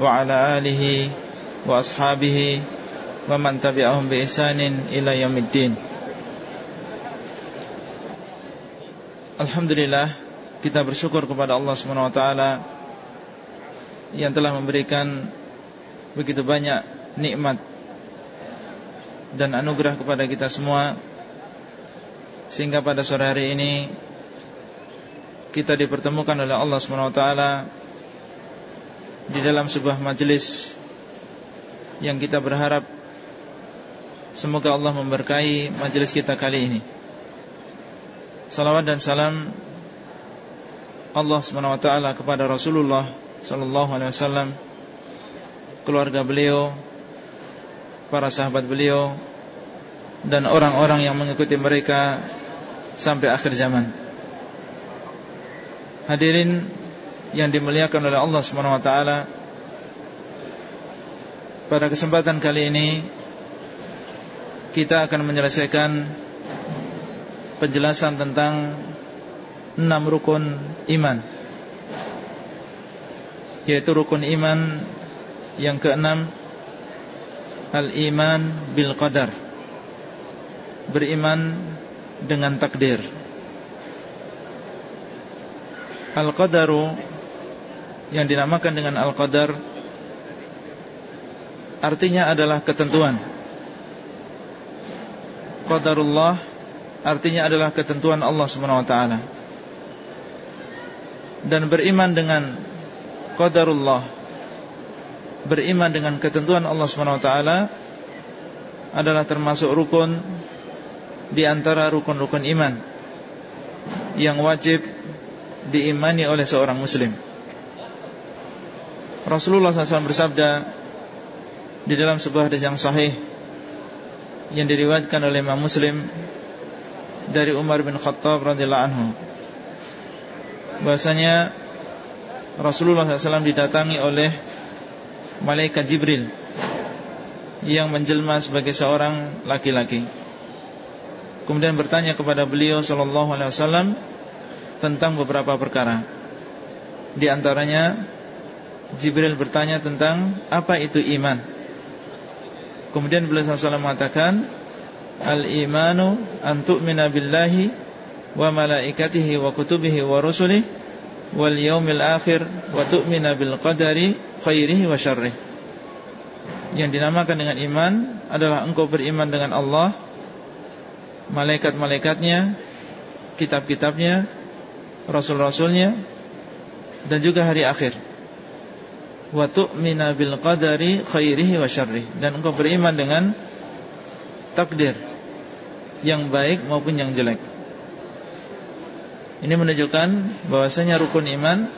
وعلى آله وأصحابه ومن تبعهم بإحسان إلى يوم الدين Alhamdulillah kita bersyukur kepada Allah Subhanahu wa taala yang telah memberikan begitu banyak nikmat dan anugerah kepada kita semua sehingga pada sore hari ini kita dipertemukan oleh Allah Subhanahu wa taala di dalam sebuah majelis yang kita berharap semoga Allah memberkahi majelis kita kali ini. Salawat dan salam Allah SWT kepada Rasulullah Sallallahu Alaihi Wasallam Keluarga beliau Para sahabat beliau Dan orang-orang yang mengikuti mereka Sampai akhir zaman Hadirin Yang dimuliakan oleh Allah SWT Pada kesempatan kali ini Kita akan menyelesaikan penjelasan tentang enam rukun iman yaitu rukun iman yang keenam al-iman bil qadar beriman dengan takdir. Al-qadaru yang dinamakan dengan al-qadar artinya adalah ketentuan. Qadarullah Artinya adalah ketentuan Allah SWT Dan beriman dengan Qadarullah Beriman dengan ketentuan Allah SWT Adalah termasuk rukun Di antara rukun-rukun iman Yang wajib Diimani oleh seorang muslim Rasulullah SAW bersabda Di dalam sebuah hadis yang sahih Yang diriwayatkan oleh Imam Muslim dari Umar bin Khattab radhiyallahu anhu bahasanya Rasulullah SAW didatangi oleh malaikat Jibril yang menjelma sebagai seorang laki-laki. Kemudian bertanya kepada beliau sallallahu alaihi wasallam tentang beberapa perkara. Di antaranya Jibril bertanya tentang apa itu iman. Kemudian beliau SAW mengatakan Al-imanu an tu'mina billahi wa malaikatihi wa kutubihi wa rusulihi wal yaumil akhir wa tu'mina bil qadari khairihi wa syarrih. Yang dinamakan dengan iman adalah engkau beriman dengan Allah, malaikat-malaikatnya, kitab-kitabnya, rasul-rasulnya dan juga hari akhir. Wa tu'mina bil qadari khairihi wa dan engkau beriman dengan takdir yang baik maupun yang jelek. Ini menunjukkan bahwasanya rukun iman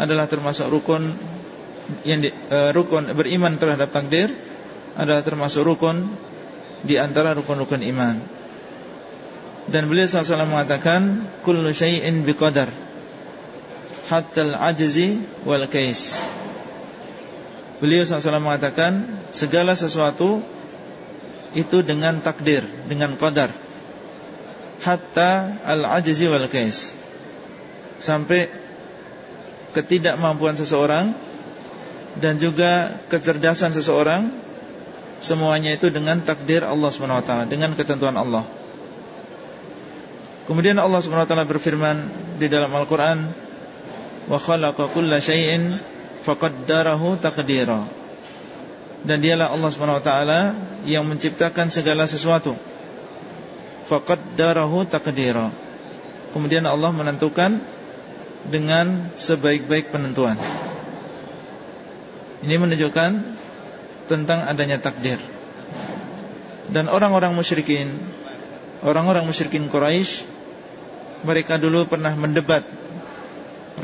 adalah termasuk rukun yang di, uh, rukun beriman terhadap takdir adalah termasuk rukun di antara rukun-rukun iman. Dan beliau SAW mengatakan kullu syai'in biqadar hatta al-ajzi wal kais. Beliau SAW mengatakan segala sesuatu itu dengan takdir, dengan qadar. Hatta al-ajzi wal kais. Sampai ketidakmampuan seseorang dan juga kecerdasan seseorang semuanya itu dengan takdir Allah taala, dengan ketentuan Allah. Kemudian Allah taala berfirman di dalam Al-Qur'an, "Wa khalaqa kulla syai'in faqaddarahu taqdira." dan dialah Allah Subhanahu wa taala yang menciptakan segala sesuatu. Faqaddarahu taqdira. Kemudian Allah menentukan dengan sebaik-baik penentuan. Ini menunjukkan tentang adanya takdir. Dan orang-orang musyrikin, orang-orang musyrikin Quraisy mereka dulu pernah mendebat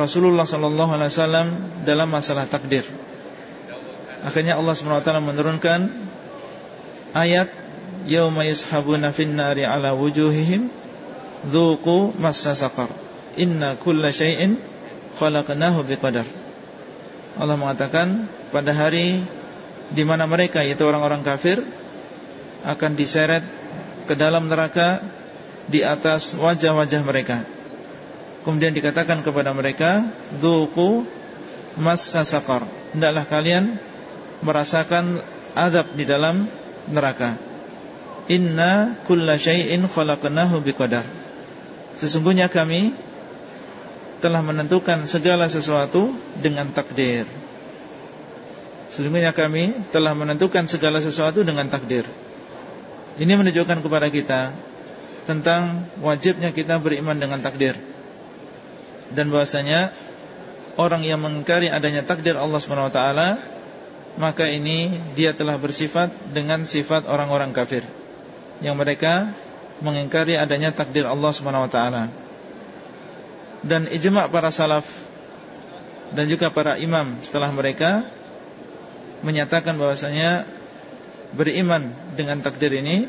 Rasulullah sallallahu alaihi wasallam dalam masalah takdir. Akhirnya Allah SWT menurunkan ayat yauma yushabuna fin nari ala wujuhihim dhuqu massa saqar. Inna kulla syai'in khalaqnahu biqadar. Allah mengatakan pada hari di mana mereka yaitu orang-orang kafir akan diseret ke dalam neraka di atas wajah-wajah mereka. Kemudian dikatakan kepada mereka, "Dzuqu massa saqar." Hendaklah kalian merasakan adab di dalam neraka. Inna kulla syai'in khalaqnahu biqadar. Sesungguhnya kami telah menentukan segala sesuatu dengan takdir. Sesungguhnya kami telah menentukan segala sesuatu dengan takdir. Ini menunjukkan kepada kita tentang wajibnya kita beriman dengan takdir. Dan bahwasanya orang yang mengingkari adanya takdir Allah SWT maka ini dia telah bersifat dengan sifat orang-orang kafir. Yang mereka mengingkari adanya takdir Allah SWT dan ijma' para salaf dan juga para imam setelah mereka menyatakan bahwasanya beriman dengan takdir ini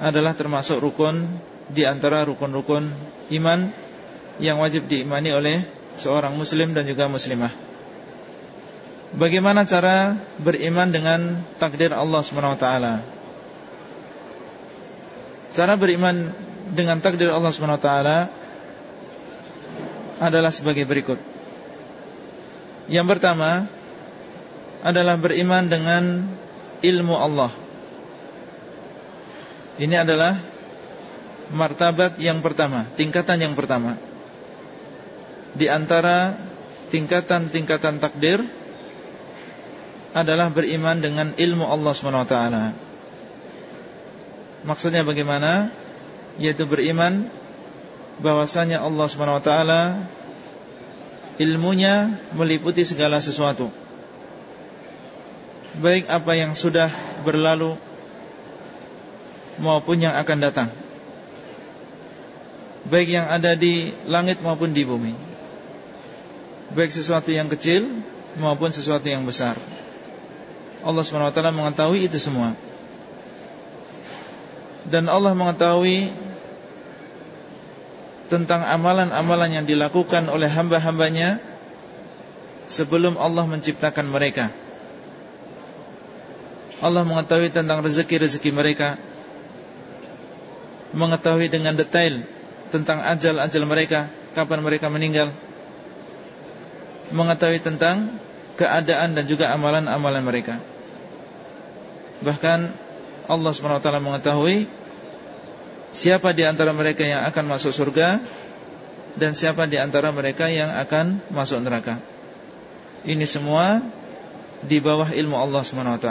adalah termasuk rukun di antara rukun-rukun iman yang wajib diimani oleh seorang muslim dan juga muslimah. Bagaimana cara beriman dengan takdir Allah SWT Cara beriman dengan takdir Allah SWT Adalah sebagai berikut. Yang pertama Adalah beriman dengan ilmu Allah. Ini adalah Martabat yang pertama Tingkatan yang pertama Di antara tingkatan-tingkatan takdir adalah beriman dengan ilmu Allah SWT Maksudnya bagaimana? Yaitu beriman bahwasanya Allah SWT Ilmunya meliputi segala sesuatu. Baik apa yang sudah berlalu Maupun yang akan datang. Baik yang ada di langit maupun di bumi Baik sesuatu yang kecil Maupun sesuatu yang besar. Allah SWT mengetahui itu semua. Dan Allah mengetahui Tentang amalan-amalan yang dilakukan oleh hamba-hambanya Sebelum Allah menciptakan mereka. Allah mengetahui tentang rezeki-rezeki mereka Mengetahui dengan detail Tentang ajal-ajal mereka Kapan mereka meninggal Mengetahui tentang Keadaan dan juga amalan-amalan mereka. Bahkan Allah SWT mengetahui Siapa di antara mereka yang akan masuk surga Dan siapa di antara mereka yang akan masuk neraka. Ini semua Di bawah ilmu Allah SWT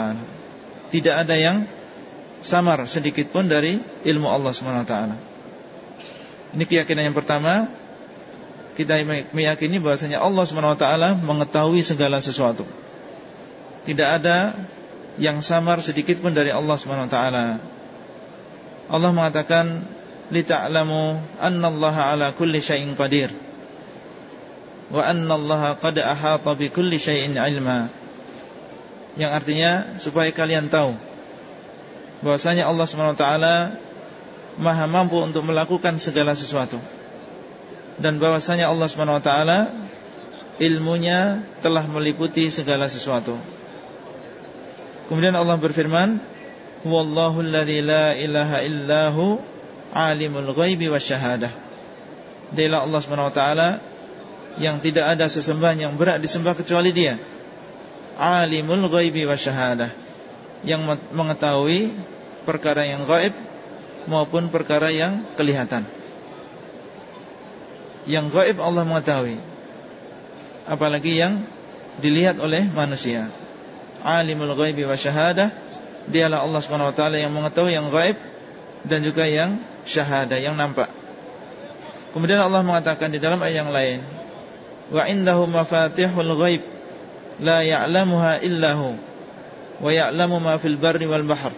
Tidak ada yang Samar sedikit pun dari ilmu Allah SWT Ini keyakinan yang pertama Kita meyakini bahasanya Allah SWT Mengetahui segala sesuatu. Tidak ada yang samar sedikit pun dari Allah SWT Allah mengatakan lita'lamu annallaha ala kulli syai'in qadir wa annallaha qad ahata bi kulli syai'in ilma. Yang artinya supaya kalian tahu bahwasanya Allah SWT maha mampu untuk melakukan segala sesuatu dan bahwasanya Allah SWT ilmunya telah meliputi segala sesuatu Kemudian Allah berfirman, "Wallahu alladzi la ilaha illahu alimul ghaibi wasyahadah." Dialah Allah Subhanahu wa taala yang tidak ada sesembahan yang berat disembah kecuali Dia. Alimul ghaibi wasyahadah, yang mengetahui perkara yang gaib maupun perkara yang kelihatan. Yang gaib Allah mengetahui, apalagi yang dilihat oleh manusia. Alimul ghaibi wa syahadah dialah Allah taala yang mengetahui yang gaib dan juga yang syahadah yang nampak. Kemudian Allah mengatakan di dalam ayat yang lain wa indahu mafatihul ghaib la ya'lamuha illahu wa ya'lamu ma fil barri wal bahr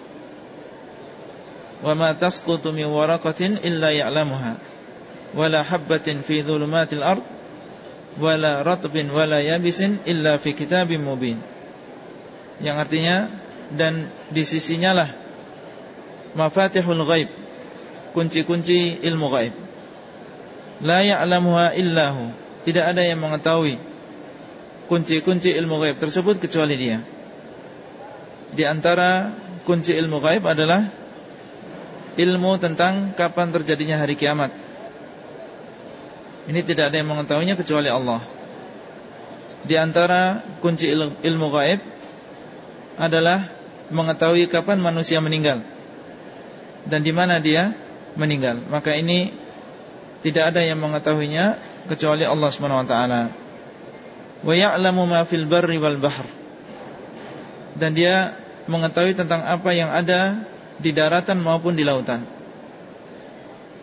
wa ma tasqutu min waraqatin illa ya'lamuha wala habatin fi dhulumatil ard wala ratbin wala yabisin illa fi kitabim mubin Yang artinya dan di sisinya lah mafatihul ghaib, kunci-kunci ilmu gaib. La ya'lamuha illahu. Tidak ada yang mengetahui kunci-kunci ilmu gaib tersebut kecuali dia. Di antara kunci ilmu gaib adalah ilmu tentang kapan terjadinya hari kiamat. Ini tidak ada yang mengetahuinya kecuali Allah. Di antara kunci ilmu gaib adalah mengetahui kapan manusia meninggal dan di mana dia meninggal. Maka ini tidak ada yang mengetahuinya kecuali Allah taala. Wa ya'lamu ma fil barri wal bahr. Dan dia mengetahui tentang apa yang ada di daratan maupun di lautan.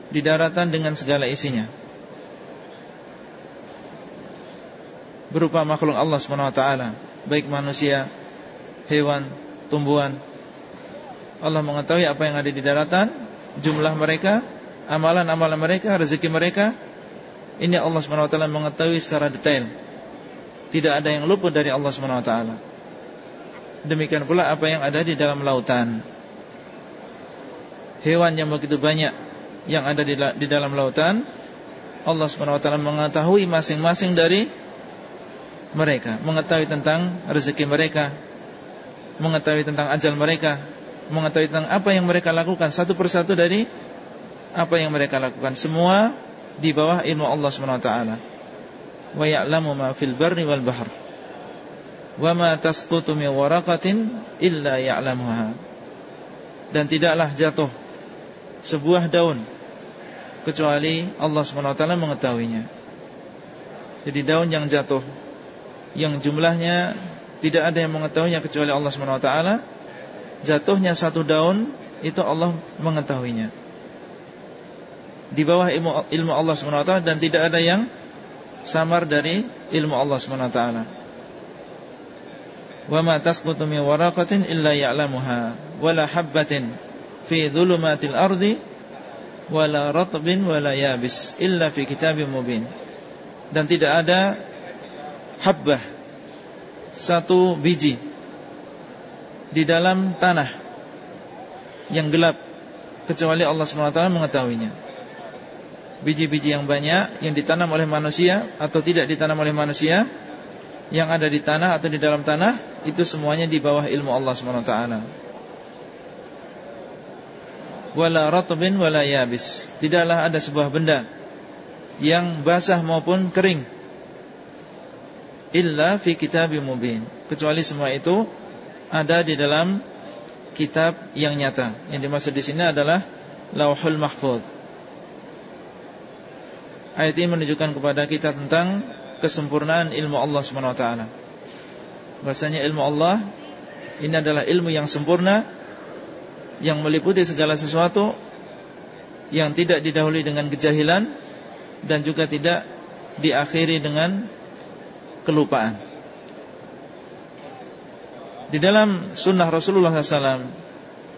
Di daratan dengan segala isinya. Berupa makhluk Allah taala, baik manusia, hewan, tumbuhan. Allah mengetahui apa yang ada di daratan, jumlah mereka, amalan-amalan mereka, rezeki mereka. Ini Allah Subhanahu mengetahui secara detail. Tidak ada yang luput dari Allah taala. Demikian pula apa yang ada di dalam lautan. Hewan yang begitu banyak yang ada di, dalam lautan, Allah Subhanahu mengetahui masing-masing dari mereka, mengetahui tentang rezeki mereka, mengetahui tentang ajal mereka, mengetahui tentang apa yang mereka lakukan satu persatu dari apa yang mereka lakukan. Semua di bawah ilmu Allah Subhanahu wa ya'lamu ma fil barri wal bahr. Wa ma tasqutu min waraqatin illa ya'lamuha. Dan tidaklah jatuh sebuah daun kecuali Allah taala mengetahuinya. Jadi daun yang jatuh yang jumlahnya tidak ada yang mengetahuinya kecuali Allah Subhanahu wa taala. Jatuhnya satu daun itu Allah mengetahuinya. Di bawah ilmu ilmu Allah Subhanahu wa taala dan tidak ada yang samar dari ilmu Allah Subhanahu wa taala. Wa ma tasqutu min waraqatin illa ya'lamuha wa la habatin fi dhulumatil ardi wa la ratbin wa la yabis illa fi kitabim mubin. Dan tidak ada habbah satu biji di dalam tanah yang gelap kecuali Allah SWT mengetahuinya biji-biji yang banyak yang ditanam oleh manusia atau tidak ditanam oleh manusia yang ada di tanah atau di dalam tanah itu semuanya di bawah ilmu Allah taala. Wala ratbin wala yabis. Tidaklah ada sebuah benda yang basah maupun kering illa fi kitabim mubin. Kecuali semua itu ada di dalam kitab yang nyata. Yang dimaksud di sini adalah Lauhul Mahfuz. Ayat ini menunjukkan kepada kita tentang kesempurnaan ilmu Allah Subhanahu wa taala. Bahasanya ilmu Allah ini adalah ilmu yang sempurna yang meliputi segala sesuatu yang tidak didahului dengan kejahilan dan juga tidak diakhiri dengan kelupaan. Di dalam sunnah Rasulullah SAW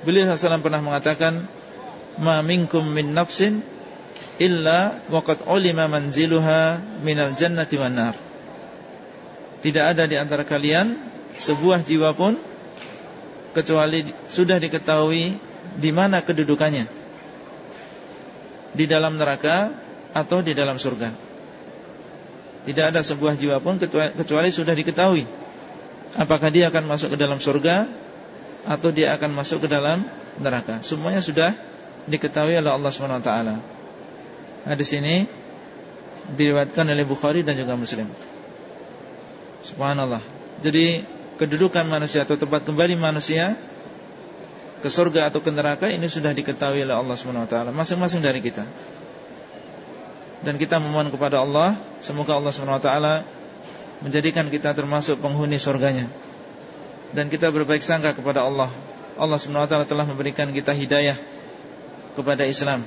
Beliau SAW pernah mengatakan Ma minkum min nafsin illa waqad ulima manziluha minal jannati wan nar. Tidak ada di antara kalian sebuah jiwa pun kecuali sudah diketahui di mana kedudukannya. Di dalam neraka atau di dalam surga. Tidak ada sebuah jiwa pun kecuali sudah diketahui apakah dia akan masuk ke dalam surga atau dia akan masuk ke dalam neraka. Semuanya sudah diketahui oleh Allah Subhanahu wa taala. Hadis oleh Bukhari dan juga Muslim. Subhanallah. Jadi kedudukan manusia atau tempat kembali manusia ke surga atau ke neraka ini sudah diketahui oleh Allah taala masing-masing dari kita. Dan kita memohon kepada Allah semoga Allah taala menjadikan kita termasuk penghuni surganya. Dan kita berbaik sangka kepada Allah. Allah taala telah memberikan kita hidayah kepada Islam.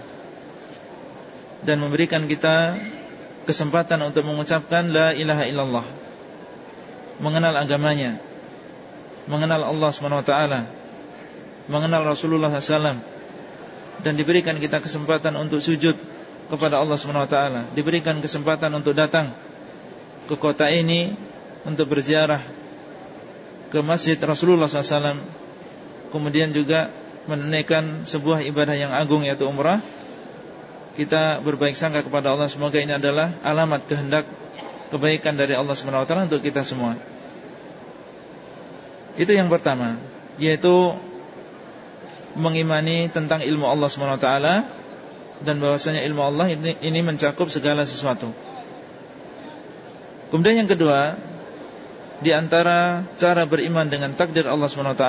Dan memberikan kita kesempatan untuk mengucapkan la ilaha illallah. Mengenal agamanya. Mengenal Allah SWT mengenal Rasulullah SAW dan diberikan kita kesempatan untuk sujud kepada Allah SWT diberikan kesempatan untuk datang ke kota ini untuk berziarah ke masjid Rasulullah SAW Kemudian juga menunaikan sebuah ibadah yang agung yaitu umrah. Kita berbaik sangka kepada Allah Semoga ini adalah alamat kehendak kebaikan dari Allah SWT untuk kita semua. Itu yang pertama Yaitu Mengimani tentang ilmu Allah SWT Dan bahwasanya ilmu Allah ini, ini mencakup segala sesuatu. Kemudian yang kedua Di antara cara beriman dengan takdir Allah SWT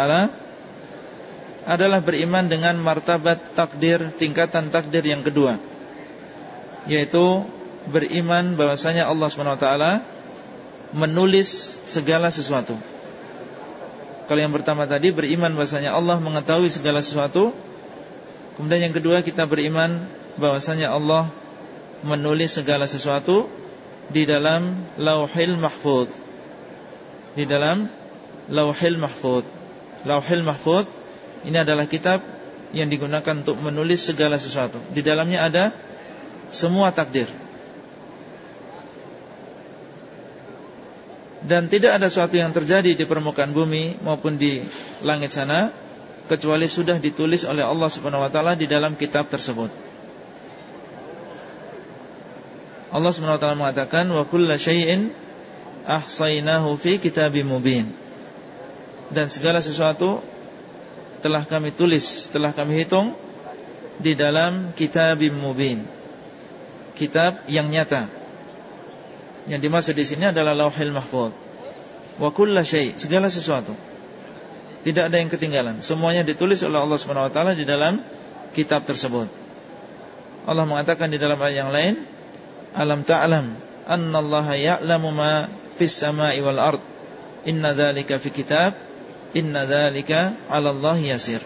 Adalah beriman dengan martabat takdir Tingkatan takdir yang kedua Yaitu Beriman bahwasanya Allah SWT Menulis segala sesuatu. Kalau yang pertama tadi beriman bahasanya Allah mengetahui segala sesuatu Kemudian yang kedua kita beriman bahwasanya Allah menulis segala sesuatu Di dalam lauhil mahfud Di dalam lauhil mahfud Lauhil mahfud Ini adalah kitab yang digunakan untuk menulis segala sesuatu. Di dalamnya ada semua takdir. Dan tidak ada sesuatu yang terjadi di permukaan bumi maupun di langit sana kecuali sudah ditulis oleh Allah Subhanahu wa taala di dalam kitab tersebut. Allah Subhanahu wa taala mengatakan wa kullu syai'in ahsaynahu fi kitabim mubin. Dan segala sesuatu telah kami tulis, telah kami hitung di dalam kitabim mubin. Kitab yang nyata yang dimaksud di sini adalah Lauhil Mahfuz. Wa kullu syai', segala sesuatu. Tidak ada yang ketinggalan. Semuanya ditulis oleh Allah taala di dalam kitab tersebut. Allah mengatakan di dalam ayat yang lain, "Alam ta'lam annallaha ya'lamu ma fis sama'i wal ard. Inna dzalika fi kitab, inna dzalika 'ala Allah yasir."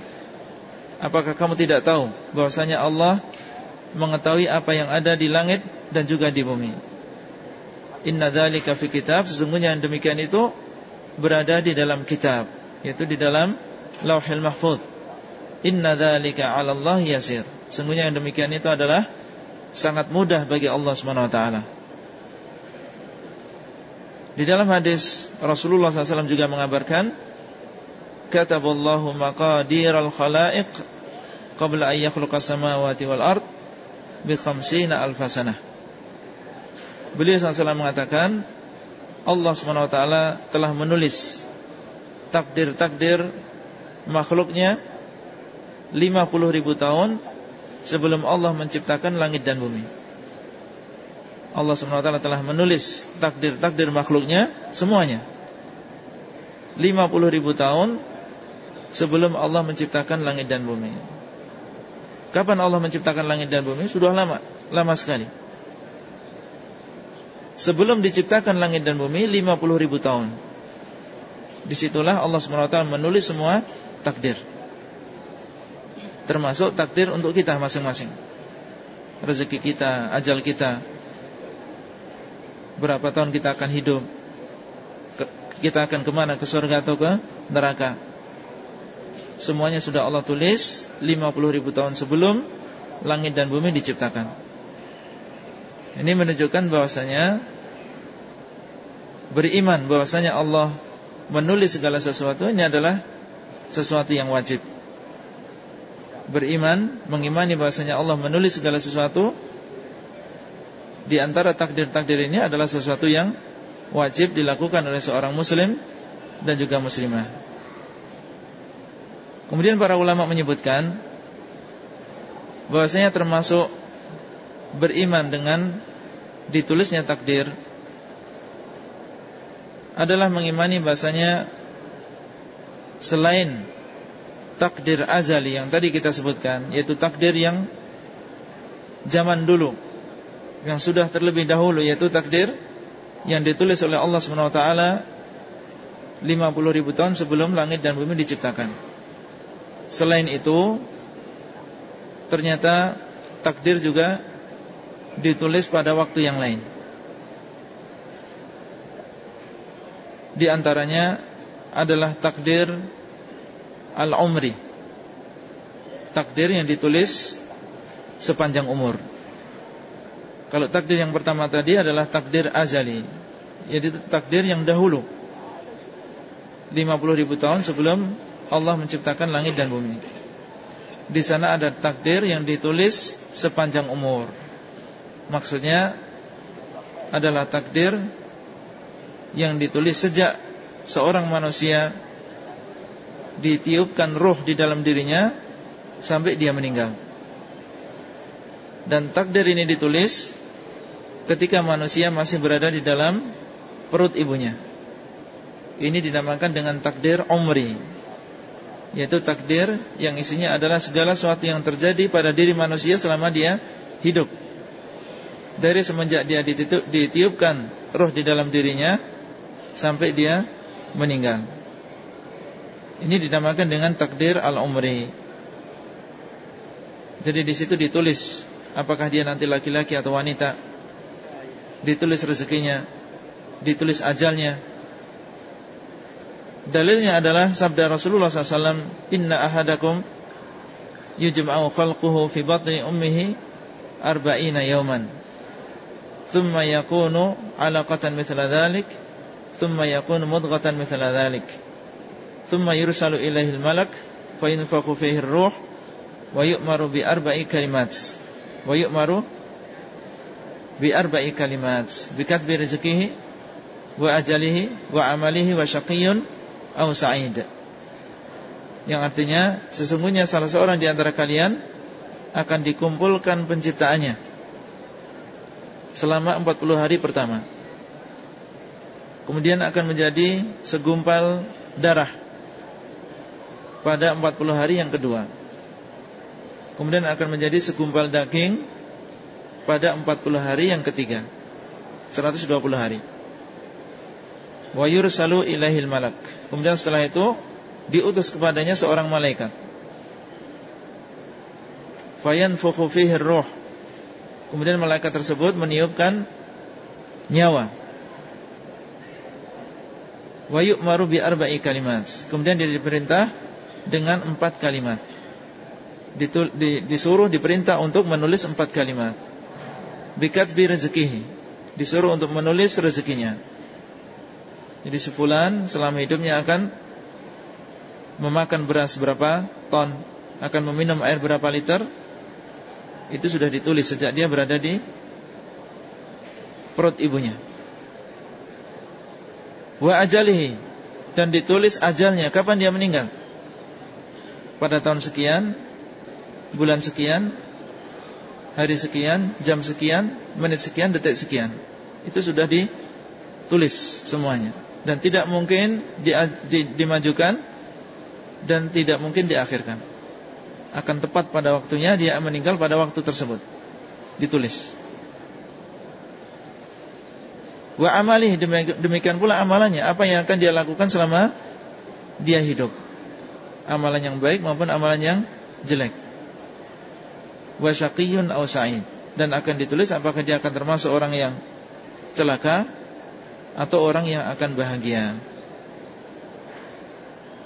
Apakah kamu tidak tahu bahwasanya Allah mengetahui apa yang ada di langit dan juga di bumi? Inna dzalika fi kitab Sesungguhnya yang demikian itu Berada di dalam kitab Yaitu di dalam Lauhil Mahfud Inna dzalika 'ala Allah yasir. Sesungguhnya yang demikian itu adalah Sangat mudah bagi Allah SWT Di dalam hadis Rasulullah SAW juga mengabarkan Kataballahu maqadir al-khalaiq Qabla ayyakhluqa samawati wal ard Bi khamsina alfasanah Beliau SAW mengatakan Allah SWT telah menulis Takdir-takdir Makhluknya 50 ribu tahun Sebelum Allah menciptakan langit dan bumi. Allah SWT telah menulis Takdir-takdir makhluknya Semuanya. 50 ribu tahun Sebelum Allah menciptakan langit dan bumi. Kapan Allah menciptakan langit dan bumi? Sudah lama Lama sekali. Sebelum diciptakan langit dan bumi 50 ribu tahun Di situlah Allah SWT menulis semua takdir. Termasuk takdir untuk kita masing-masing. Rezeki kita, ajal kita. Berapa tahun kita akan hidup? Kita akan ke mana, ke surga atau ke neraka? Semuanya sudah Allah tulis 50 ribu tahun sebelum Langit dan bumi diciptakan. Ini menunjukkan bahwasanya beriman bahwasanya Allah menulis segala sesuatu ini adalah sesuatu yang wajib. Beriman, mengimani bahwasanya Allah menulis segala sesuatu di antara takdir-takdir ini adalah sesuatu yang wajib dilakukan oleh seorang muslim dan juga muslimah. Kemudian para ulama menyebutkan bahwasanya termasuk beriman dengan ditulisnya takdir adalah mengimani bahasanya selain takdir azali yang tadi kita sebutkan yaitu takdir yang zaman dulu yang sudah terlebih dahulu yaitu takdir yang ditulis oleh Allah SWT 50 ribu tahun sebelum langit dan bumi diciptakan Selain itu Ternyata takdir juga ditulis pada waktu yang lain. Di antaranya adalah takdir al-umri. Takdir yang ditulis sepanjang umur. Kalau takdir yang pertama tadi adalah takdir azali. Jadi takdir yang dahulu. 50 ribu tahun sebelum Allah menciptakan langit dan bumi. Di sana ada takdir yang ditulis sepanjang umur. Maksudnya adalah takdir yang ditulis sejak seorang manusia ditiupkan roh di dalam dirinya sampai dia meninggal. Dan takdir ini ditulis ketika manusia masih berada di dalam perut ibunya. Ini dinamakan dengan takdir umri Yaitu takdir yang isinya adalah segala sesuatu yang terjadi pada diri manusia selama dia hidup Dari semenjak dia ditiupkan roh di dalam dirinya Sampai dia meninggal. Ini dinamakan dengan takdir al-umri. Jadi di situ ditulis Apakah dia nanti laki-laki atau wanita. Ditulis rezekinya Ditulis ajalnya. Dalilnya adalah sabda Rasulullah SAW Inna ahadakum Yujma'u khalquhu fi batni ummihi Arba'ina yawman Thumma yakunu alaqatan mithla dhalik Thumma yakunu mudghatan mithla dhalik Thumma yursalu ilaihi malak Fayunfakhu fihi ruh Wa yu'maru bi arba'i kalimat Wa yu'maru Bi arba'i kalimat Bikatbi rezekihi Wa ajalihi Wa amalihi Wa syaqiyun au sa'id. Yang artinya sesungguhnya salah seorang di antara kalian akan dikumpulkan penciptaannya selama 40 hari pertama. Kemudian akan menjadi segumpal darah pada 40 hari yang kedua. Kemudian akan menjadi segumpal daging pada 40 hari yang ketiga. 120 hari wa yursalu ilaihil malak. Kemudian setelah itu diutus kepadanya seorang malaikat. Fayanfukhu fihi ruh. Kemudian malaikat tersebut meniupkan nyawa. Wa yu'maru bi arba'i kalimat. Kemudian dia diperintah dengan empat kalimat. Ditul, di, disuruh diperintah untuk menulis empat kalimat. Bikat bi rezekihi. Disuruh untuk menulis rezekinya. Jadi sebulan selama hidupnya akan memakan beras berapa ton, akan meminum air berapa liter, itu sudah ditulis sejak dia berada di perut ibunya. Wa ajalihi dan ditulis ajalnya kapan dia meninggal. Pada tahun sekian, bulan sekian, hari sekian, jam sekian, menit sekian, detik sekian. Itu sudah ditulis semuanya dan tidak mungkin di, di, dimajukan dan tidak mungkin diakhirkan. Akan tepat pada waktunya dia meninggal pada waktu tersebut. Ditulis. Wa amalih demikian pula amalannya, apa yang akan dia lakukan selama dia hidup. Amalan yang baik maupun amalan yang jelek. Wa syaqiyun aw sa'id dan akan ditulis apakah dia akan termasuk orang yang celaka atau orang yang akan bahagia.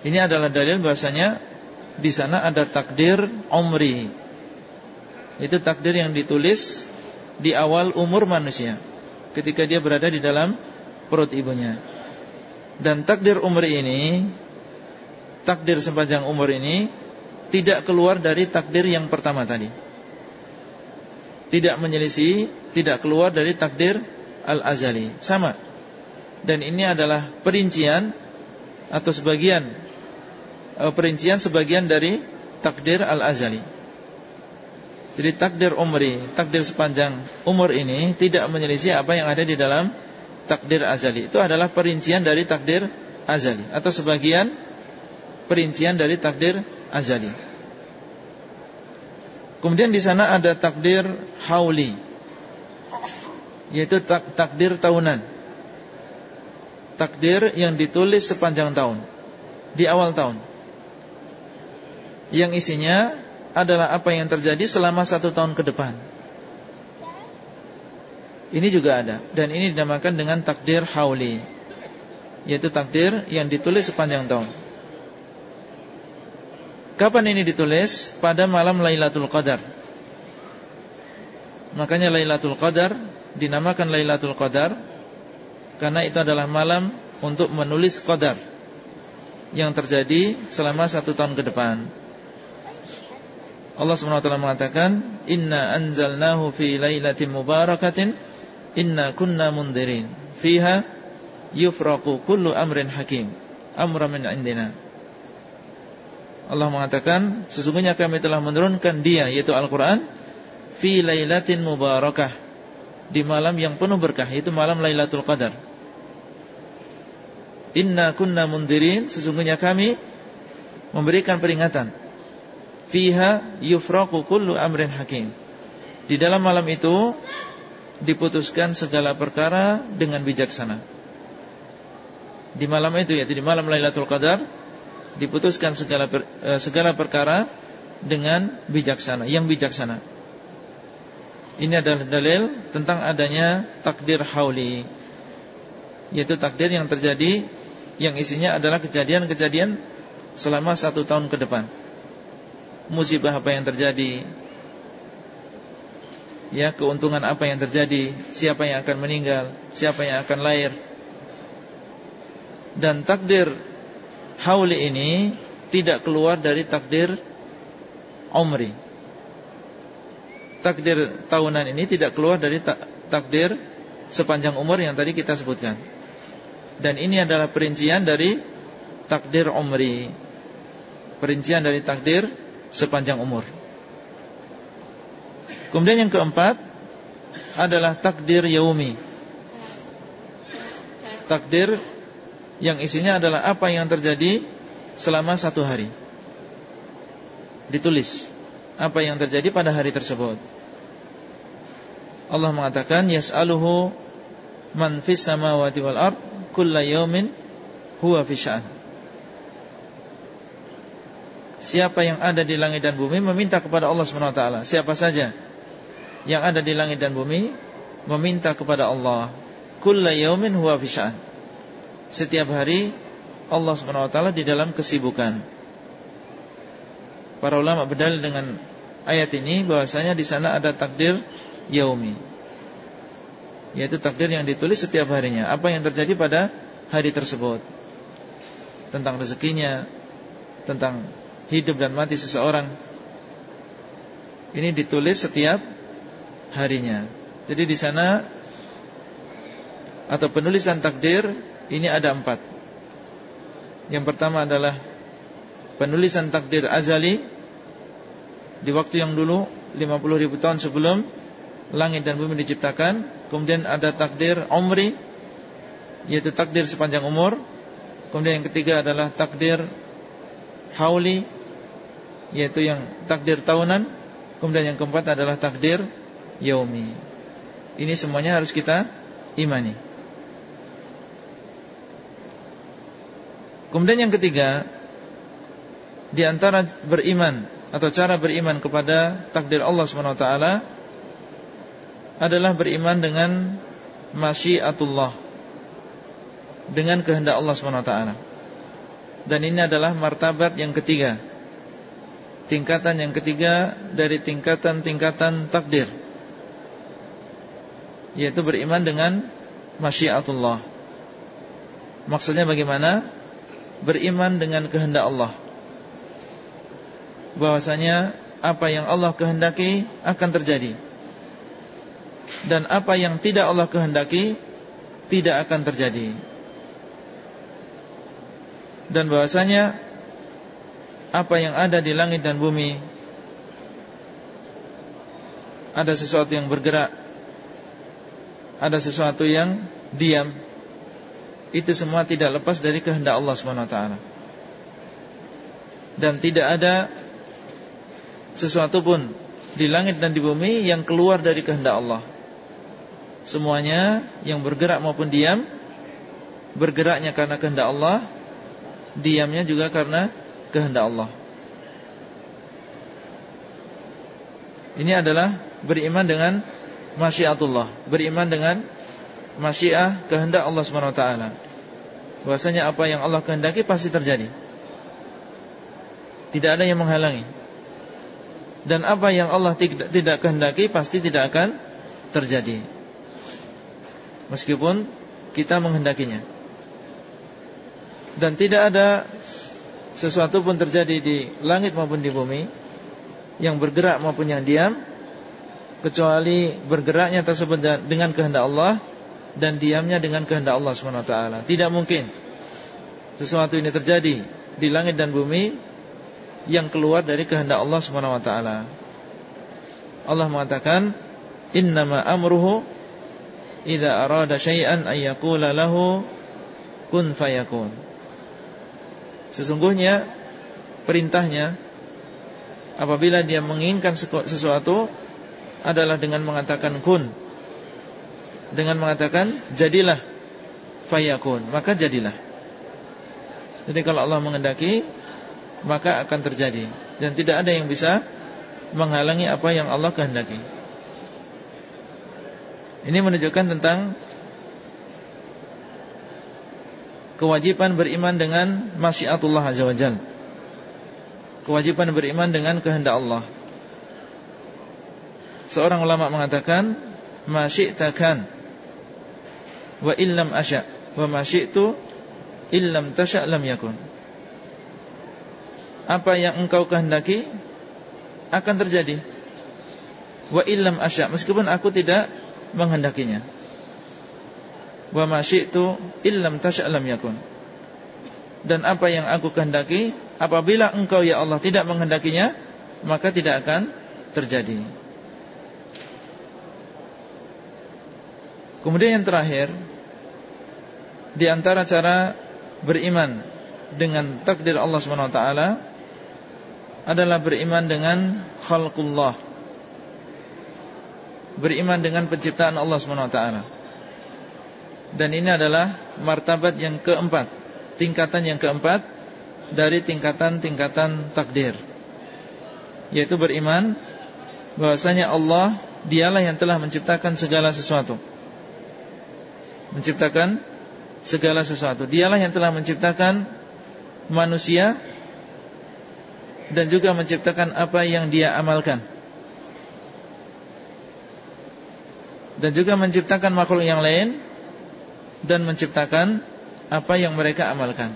Ini adalah dalil bahasanya di sana ada takdir umri. Itu takdir yang ditulis di awal umur manusia ketika dia berada di dalam perut ibunya. Dan takdir umur ini takdir sepanjang umur ini tidak keluar dari takdir yang pertama tadi. Tidak menyelisih, tidak keluar dari takdir al-azali. Sama dan ini adalah perincian atau sebagian uh, perincian sebagian dari takdir al-azali. Jadi takdir umri, takdir sepanjang umur ini tidak menyelisih apa yang ada di dalam takdir azali. Itu adalah perincian dari takdir azali atau sebagian perincian dari takdir azali. Kemudian di sana ada takdir hauli yaitu tak, takdir tahunan takdir yang ditulis sepanjang tahun Di awal tahun Yang isinya adalah apa yang terjadi selama satu tahun ke depan. Ini juga ada. Dan ini dinamakan dengan takdir hauli. Yaitu takdir yang ditulis sepanjang tahun. Kapan ini ditulis? Pada malam Lailatul Qadar. Makanya Lailatul Qadar Dinamakan Lailatul Qadar karena itu adalah malam untuk menulis qadar yang terjadi selama satu tahun ke depan. Allah SWT mengatakan, Inna anzalnahu fi laylatin mubarakatin, Inna kunna mundirin, Fiha yufraku kullu amrin hakim, Amra min indina. Allah mengatakan, Sesungguhnya kami telah menurunkan dia, yaitu Al-Quran, Fi laylatin mubarakah, Di malam yang penuh berkah, yaitu malam Laylatul Qadar. Inna kunna mundirin Sesungguhnya kami Memberikan peringatan Fiha yufraku kullu amrin hakim. Di dalam malam itu Diputuskan segala perkara Dengan bijaksana. Di malam itu yaitu di malam Lailatul Qadar Diputuskan segala per, eh, segala perkara Dengan bijaksana Yang bijaksana. Ini adalah dalil tentang adanya takdir hauli Yaitu takdir yang terjadi yang isinya adalah kejadian-kejadian selama satu tahun ke depan. Musibah apa yang terjadi, ya keuntungan apa yang terjadi, siapa yang akan meninggal, siapa yang akan lahir. Dan takdir hauli ini tidak keluar dari takdir umri. Takdir tahunan ini tidak keluar dari takdir sepanjang umur yang tadi kita sebutkan. Dan ini adalah perincian dari takdir umri Perincian dari takdir sepanjang umur. Kemudian yang keempat Adalah takdir yaumi. Takdir yang isinya adalah apa yang terjadi selama satu hari. Ditulis Apa yang terjadi pada hari tersebut. Allah mengatakan Yas'aluhu man fis samawati wal ard kulla yawmin huwa fi sya'an. Siapa yang ada di langit dan bumi meminta kepada Allah Subhanahu wa taala. Siapa saja yang ada di langit dan bumi meminta kepada Allah. Yawmin huwa fi. Setiap hari Allah Subhanahu wa taala di dalam kesibukan. Para ulama berdalil dengan ayat ini bahwasanya di sana ada takdir yaumi yaitu takdir yang ditulis setiap harinya Apa yang terjadi pada hari tersebut Tentang rezekinya Tentang hidup dan mati seseorang. Ini ditulis setiap harinya. Jadi di sana Atau penulisan takdir Ini ada empat. Yang pertama adalah Penulisan takdir azali Di waktu yang dulu 50 ribu tahun sebelum Langit dan bumi diciptakan. Kemudian ada takdir umri Yaitu takdir sepanjang umur. Kemudian yang ketiga adalah takdir Hauli Yaitu yang takdir tahunan Kemudian yang keempat adalah takdir Yaumi. Ini semuanya harus kita imani. Kemudian yang ketiga Di antara beriman Atau cara beriman kepada Takdir Allah SWT adalah beriman dengan masyiatullah dengan kehendak Allah SWT dan ini adalah martabat yang ketiga tingkatan yang ketiga dari tingkatan-tingkatan takdir yaitu beriman dengan masyiatullah. Maksudnya bagaimana? Beriman dengan kehendak Allah. Bahwasanya apa yang Allah kehendaki akan terjadi. Dan apa yang tidak Allah kehendaki tidak akan terjadi. Dan bahwasanya apa yang ada di langit dan bumi ada sesuatu yang bergerak, ada sesuatu yang diam. Itu semua tidak lepas dari kehendak Allah Swt. Dan tidak ada sesuatu pun di langit dan di bumi yang keluar dari kehendak Allah. Semuanya yang bergerak maupun diam Bergeraknya karena kehendak Allah Diamnya juga karena kehendak Allah. Ini adalah beriman dengan masyiatullah Beriman dengan masyiah kehendak Allah SWT Bahasanya apa yang Allah kehendaki pasti terjadi. Tidak ada yang menghalangi. Dan apa yang Allah tidak kehendaki pasti tidak akan terjadi. Meskipun kita menghendakinya. Dan tidak ada sesuatu pun terjadi di langit maupun di bumi Yang bergerak maupun yang diam Kecuali bergeraknya tersebut dengan kehendak Allah Dan diamnya dengan kehendak Allah SWT Tidak mungkin Sesuatu ini terjadi di langit dan bumi Yang keluar dari kehendak Allah SWT Allah mengatakan Innama amruhu Iza arada syai'an ayyakula lahu Kun fayakun Sesungguhnya Perintahnya Apabila dia menginginkan sesuatu Adalah dengan mengatakan kun. Dengan mengatakan Jadilah Fayakun. Maka jadilah. Jadi kalau Allah mengendaki Maka akan terjadi. Dan tidak ada yang bisa Menghalangi apa yang Allah kehendaki. Ini menunjukkan tentang kewajiban beriman dengan masyiatullah azza wajal. Kewajiban beriman dengan kehendak Allah. Seorang ulama mengatakan, "Ma syi'takan wa illam asya' wa ma syi'tu illam tasya' lam yakun." Apa yang engkau kehendaki akan terjadi. Wa illam asya' meskipun aku tidak menghendakinya. Wa ma syi'tu illam tasha'lam yakun. Dan apa yang aku kehendaki apabila engkau ya Allah tidak menghendakinya maka tidak akan terjadi. Kemudian yang terakhir di antara cara beriman dengan takdir Allah SWT adalah beriman dengan khalqullah beriman dengan penciptaan Allah SWT Dan ini adalah martabat yang keempat. Tingkatan yang keempat Dari tingkatan-tingkatan takdir. Yaitu beriman bahwasanya Allah Dialah yang telah menciptakan segala sesuatu. Menciptakan segala sesuatu. Dialah yang telah menciptakan manusia Dan juga menciptakan apa yang dia amalkan. Dan juga menciptakan makhluk yang lain dan menciptakan apa yang mereka amalkan.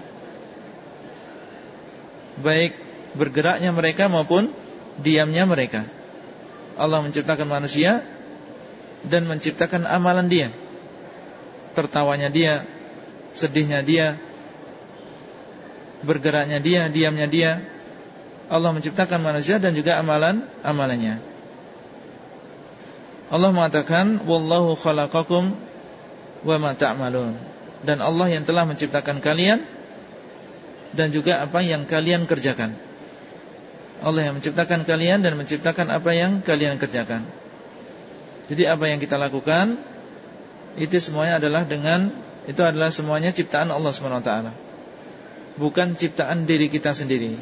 Baik bergeraknya mereka maupun diamnya mereka. Allah menciptakan manusia dan menciptakan amalan dia. Tertawanya dia, sedihnya dia, bergeraknya dia, diamnya dia. Allah menciptakan manusia dan juga amalan amalannya. Allah mengatakan wallahu khalaqakum wa ma ta'malun. Dan Allah yang telah menciptakan kalian dan juga apa yang kalian kerjakan. Allah yang menciptakan kalian dan menciptakan apa yang kalian kerjakan. Jadi apa yang kita lakukan itu semuanya adalah dengan itu adalah semuanya ciptaan Allah taala. Bukan ciptaan diri kita sendiri.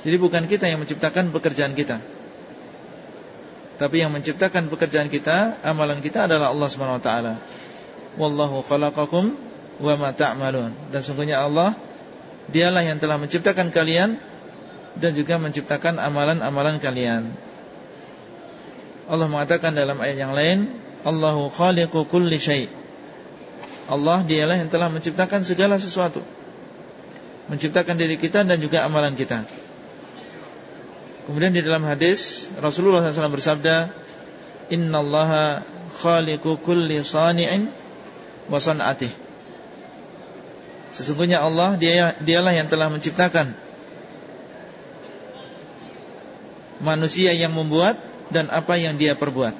Jadi bukan kita yang menciptakan pekerjaan kita. Tapi yang menciptakan pekerjaan kita, amalan kita adalah Allah taala. Wallahu khalaqakum wa ma ta'malun. Dan sungguhnya Allah dialah yang telah menciptakan kalian dan juga menciptakan amalan-amalan kalian. Allah mengatakan dalam ayat yang lain, Allahu khaliqu kulli syai'. Allah dialah yang telah menciptakan segala sesuatu. Menciptakan diri kita dan juga amalan kita. Kemudian di dalam hadis Rasulullah SAW bersabda, Inna Allaha khaliqu kulli sani'in wa san'atih. Sesungguhnya Allah dia dialah yang telah menciptakan manusia yang membuat dan apa yang dia perbuat.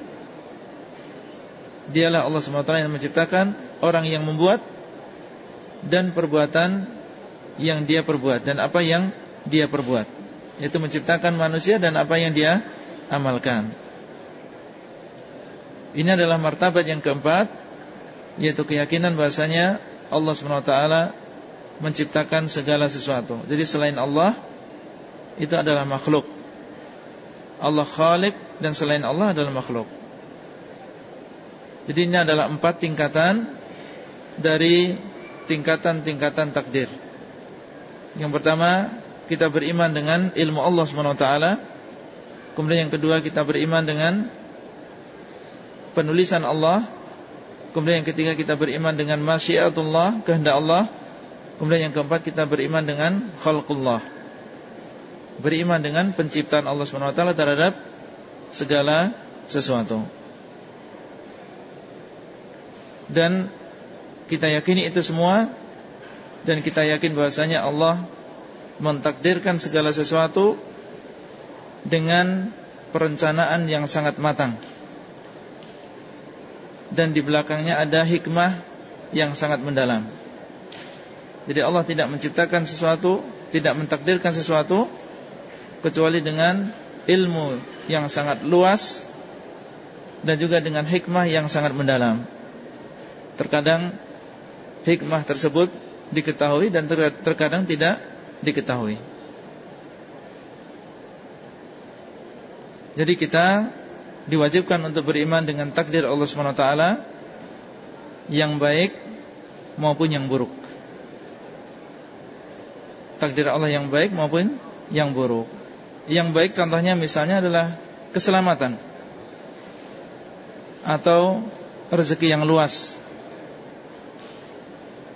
Dialah Allah SWT yang menciptakan orang yang membuat dan perbuatan yang dia perbuat dan apa yang dia perbuat. Itu menciptakan manusia dan apa yang dia amalkan Ini adalah martabat yang keempat Yaitu keyakinan bahasanya Allah SWT Menciptakan segala sesuatu. Jadi selain Allah Itu adalah makhluk. Allah khalik dan selain Allah adalah makhluk. Jadi ini adalah empat tingkatan Dari tingkatan-tingkatan takdir. Yang pertama kita beriman dengan ilmu Allah SWT Kemudian yang kedua kita beriman dengan Penulisan Allah Kemudian yang ketiga kita beriman dengan Masyiatullah Kehendak Allah Kemudian yang keempat kita beriman dengan khalqullah. Beriman dengan penciptaan Allah SWT terhadap segala sesuatu. Dan kita yakini itu semua dan kita yakin bahwasanya Allah mentakdirkan segala sesuatu dengan perencanaan yang sangat matang. Dan di belakangnya ada hikmah yang sangat mendalam. Jadi Allah tidak menciptakan sesuatu, tidak mentakdirkan sesuatu kecuali dengan ilmu yang sangat luas dan juga dengan hikmah yang sangat mendalam. Terkadang hikmah tersebut diketahui dan terkadang tidak diketahui. Jadi kita diwajibkan untuk beriman dengan takdir Allah SWT yang baik maupun yang buruk. Takdir Allah yang baik maupun yang buruk. Yang baik contohnya misalnya adalah keselamatan atau rezeki yang luas.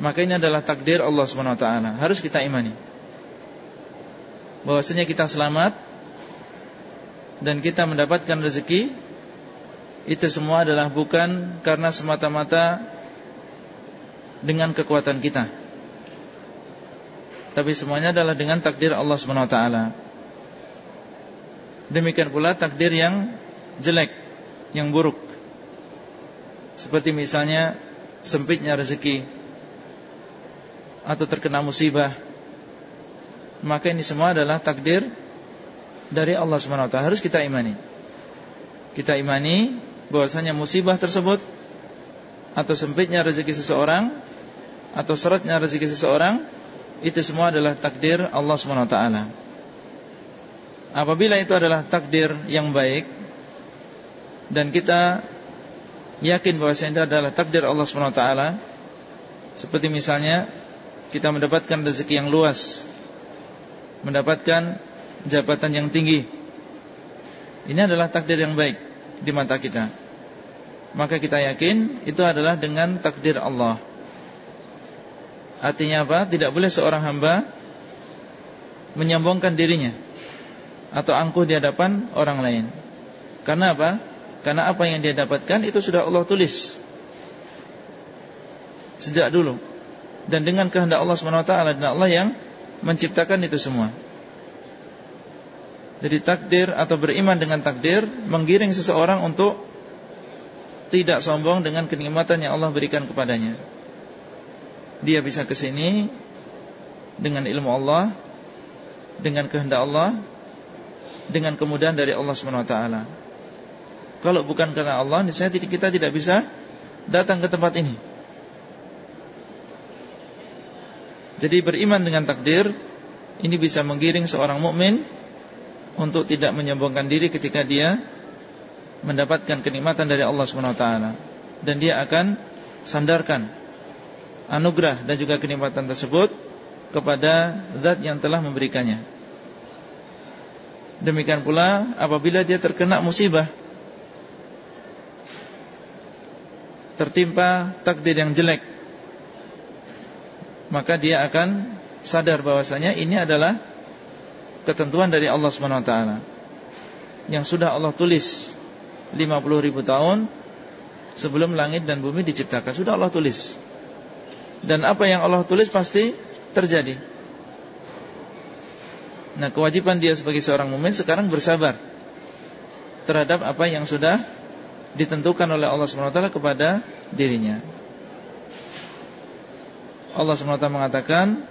Maka ini adalah takdir Allah SWT Harus kita imani Bahwasanya kita selamat dan kita mendapatkan rezeki itu semua adalah bukan karena semata-mata dengan kekuatan kita. Tapi semuanya adalah dengan takdir Allah SWT Demikian pula takdir yang jelek, yang buruk. Seperti misalnya sempitnya rezeki atau terkena musibah. Maka ini semua adalah takdir dari Allah SWT Harus kita imani. Kita imani bahwasanya musibah tersebut Atau sempitnya rezeki seseorang Atau seratnya rezeki seseorang Itu semua adalah takdir Allah SWT Apabila itu adalah takdir yang baik Dan kita Yakin bahwasanya itu adalah takdir Allah SWT Seperti misalnya Kita mendapatkan rezeki yang luas Mendapatkan jabatan yang tinggi. Ini adalah takdir yang baik di mata kita. Maka kita yakin itu adalah dengan takdir Allah. Artinya apa? Tidak boleh seorang hamba menyombongkan dirinya atau angkuh di hadapan orang lain. Karena apa? Karena apa yang dia dapatkan itu sudah Allah tulis sejak dulu. Dan dengan kehendak Allah SWT dan Allah yang menciptakan itu semua. Jadi takdir atau beriman dengan takdir Menggiring seseorang untuk Tidak sombong dengan kenikmatan yang Allah berikan kepadanya. Dia bisa ke sini Dengan ilmu Allah Dengan kehendak Allah Dengan kemudahan dari Allah SWT Kalau bukan karena Allah Niscaya kita tidak bisa Datang ke tempat ini. Jadi beriman dengan takdir Ini bisa menggiring seorang mukmin untuk tidak menyombongkan diri ketika dia mendapatkan kenikmatan dari Allah SWT dan dia akan sandarkan anugerah dan juga kenikmatan tersebut kepada zat yang telah memberikannya. Demikian pula apabila dia terkena musibah tertimpa takdir yang jelek maka dia akan sadar bahwasanya ini adalah ketentuan dari Allah SWT yang sudah Allah tulis 50 ribu tahun sebelum langit dan bumi diciptakan. Sudah Allah tulis. Dan apa yang Allah tulis pasti terjadi. Nah kewajiban dia sebagai seorang mumin sekarang bersabar terhadap apa yang sudah ditentukan oleh Allah SWT kepada dirinya. Allah SWT mengatakan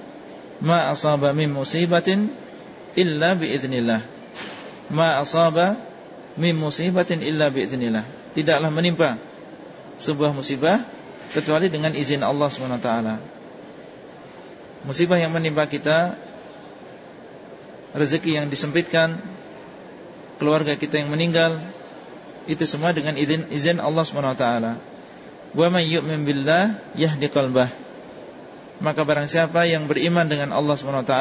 ma asaba min musibatin illa biiznillah. Ma asaba min musibatin illa biiznillah. Tidaklah menimpa sebuah musibah kecuali dengan izin Allah SWT Musibah yang menimpa kita rezeki yang disempitkan, keluarga kita yang meninggal, itu semua dengan izin izin Allah SWT Wa man yu'min billah yahdi qalbah. Maka barang siapa yang beriman dengan Allah SWT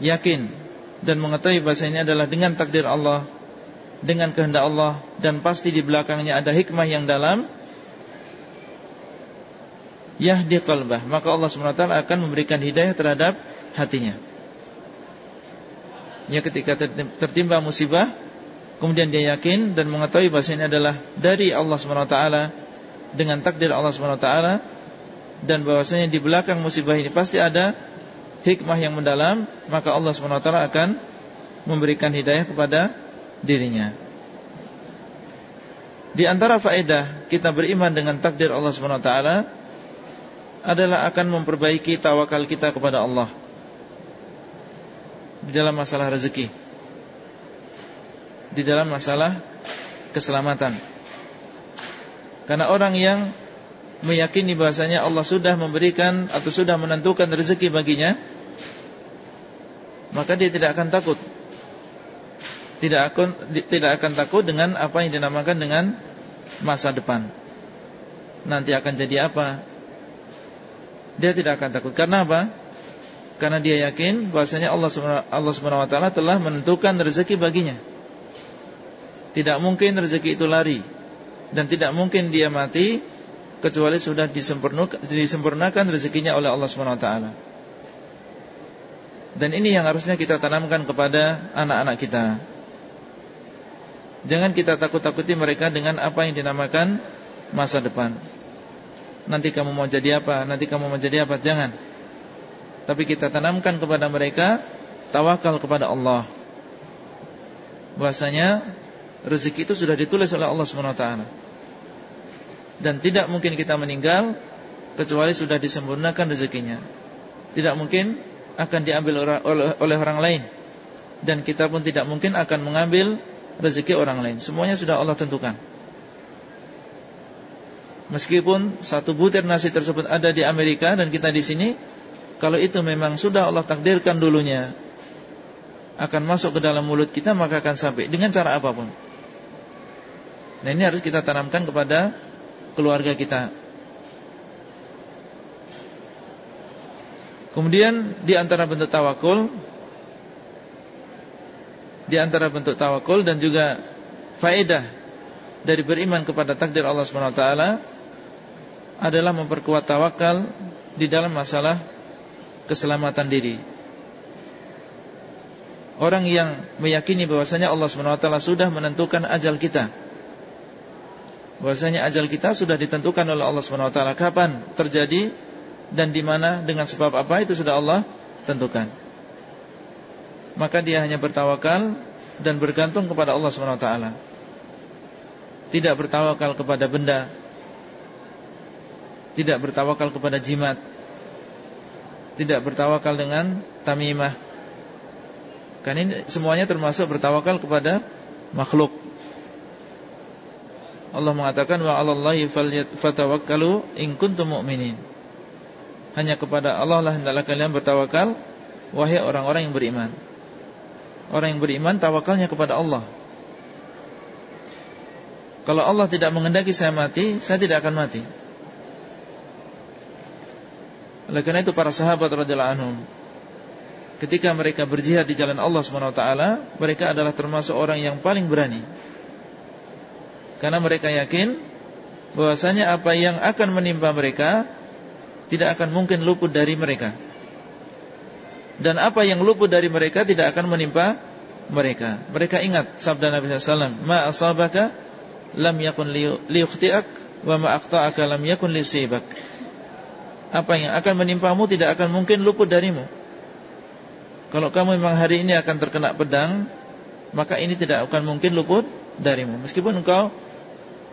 yakin dan mengetahui bahasa ini adalah dengan takdir Allah, dengan kehendak Allah dan pasti di belakangnya ada hikmah yang dalam, yahdi qalbah, maka Allah SWT akan memberikan hidayah terhadap hatinya. Ya ketika tertimpa musibah, kemudian dia yakin dan mengetahui bahasa ini adalah dari Allah SWT dengan takdir Allah SWT dan bahwasanya di belakang musibah ini pasti ada hikmah yang mendalam, maka Allah SWT akan memberikan hidayah kepada dirinya. Di antara faedah kita beriman dengan takdir Allah SWT adalah akan memperbaiki tawakal kita kepada Allah di dalam masalah rezeki, di dalam masalah keselamatan. Karena orang yang meyakini bahasanya Allah sudah memberikan atau sudah menentukan rezeki baginya, maka dia tidak akan takut. Tidak akan tidak akan takut dengan apa yang dinamakan dengan masa depan. Nanti akan jadi apa? Dia tidak akan takut. Karena apa? Karena dia yakin bahasanya Allah Allah Subhanahu telah menentukan rezeki baginya. Tidak mungkin rezeki itu lari dan tidak mungkin dia mati kecuali sudah disempurnakan rezekinya oleh Allah Subhanahu wa taala. Dan ini yang harusnya kita tanamkan kepada anak-anak kita. Jangan kita takut-takuti mereka dengan apa yang dinamakan masa depan. Nanti kamu mau jadi apa? Nanti kamu mau jadi apa? Jangan. Tapi kita tanamkan kepada mereka tawakal kepada Allah. Bahasanya rezeki itu sudah ditulis oleh Allah Subhanahu wa taala dan tidak mungkin kita meninggal kecuali sudah disempurnakan rezekinya. Tidak mungkin akan diambil oleh orang lain dan kita pun tidak mungkin akan mengambil rezeki orang lain. Semuanya sudah Allah tentukan. Meskipun satu butir nasi tersebut ada di Amerika dan kita di sini, kalau itu memang sudah Allah takdirkan dulunya akan masuk ke dalam mulut kita maka akan sampai dengan cara apa pun. Nah ini harus kita tanamkan kepada keluarga kita. Kemudian di antara bentuk tawakul di antara bentuk tawakul dan juga faedah dari beriman kepada takdir Allah Subhanahu wa taala adalah memperkuat tawakal di dalam masalah keselamatan diri. Orang yang meyakini bahwasanya Allah Subhanahu wa taala sudah menentukan ajal kita bahwasanya ajal kita sudah ditentukan oleh Allah taala kapan terjadi dan di mana dengan sebab apa itu sudah Allah tentukan. Maka dia hanya bertawakal dan bergantung kepada Allah taala. Tidak bertawakal kepada benda. Tidak bertawakal kepada jimat. Tidak bertawakal dengan tamimah. Kan ini semuanya termasuk bertawakal kepada makhluk Allah mengatakan wa 'alallahi fatawakkalu in kuntum mu'minin. Hanya kepada Allah lah hendaklah kalian bertawakal wahai orang-orang yang beriman. Orang yang beriman tawakalnya kepada Allah. Kalau Allah tidak mengendaki saya mati, saya tidak akan mati. Oleh karena itu para sahabat radhiyallahu anhum ketika mereka berjihad di jalan Allah Subhanahu wa taala, mereka adalah termasuk orang yang paling berani. Karena mereka yakin bahwasanya apa yang akan menimpa mereka tidak akan mungkin luput dari mereka. Dan apa yang luput dari mereka tidak akan menimpa mereka. Mereka ingat sabda Nabi SAW, "Ma asabaka lam yakun liyukhti'ak wa ma akhta'aka lam yakun liyusibak." Apa yang akan menimpamu tidak akan mungkin luput darimu. Kalau kamu memang hari ini akan terkena pedang, maka ini tidak akan mungkin luput darimu. Meskipun engkau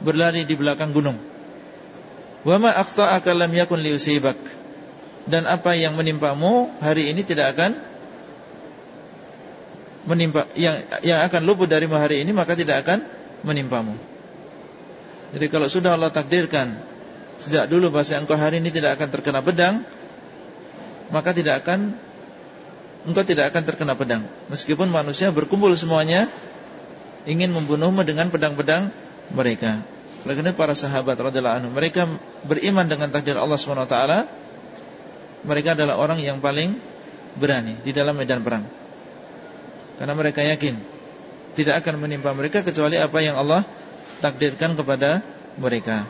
berlari di belakang gunung. Wa ma akhta'aka lam yakun liusibak. Dan apa yang menimpamu hari ini tidak akan menimpa yang yang akan luput darimu hari ini maka tidak akan menimpamu. Jadi kalau sudah Allah takdirkan sejak dulu bahasa engkau hari ini tidak akan terkena pedang, maka tidak akan engkau tidak akan terkena pedang. Meskipun manusia berkumpul semuanya ingin membunuhmu dengan pedang-pedang mereka. Karena para sahabat radhiyallahu anhu mereka beriman dengan takdir Allah taala. Mereka adalah orang yang paling berani di dalam medan perang. Karena mereka yakin tidak akan menimpa mereka kecuali apa yang Allah takdirkan kepada mereka.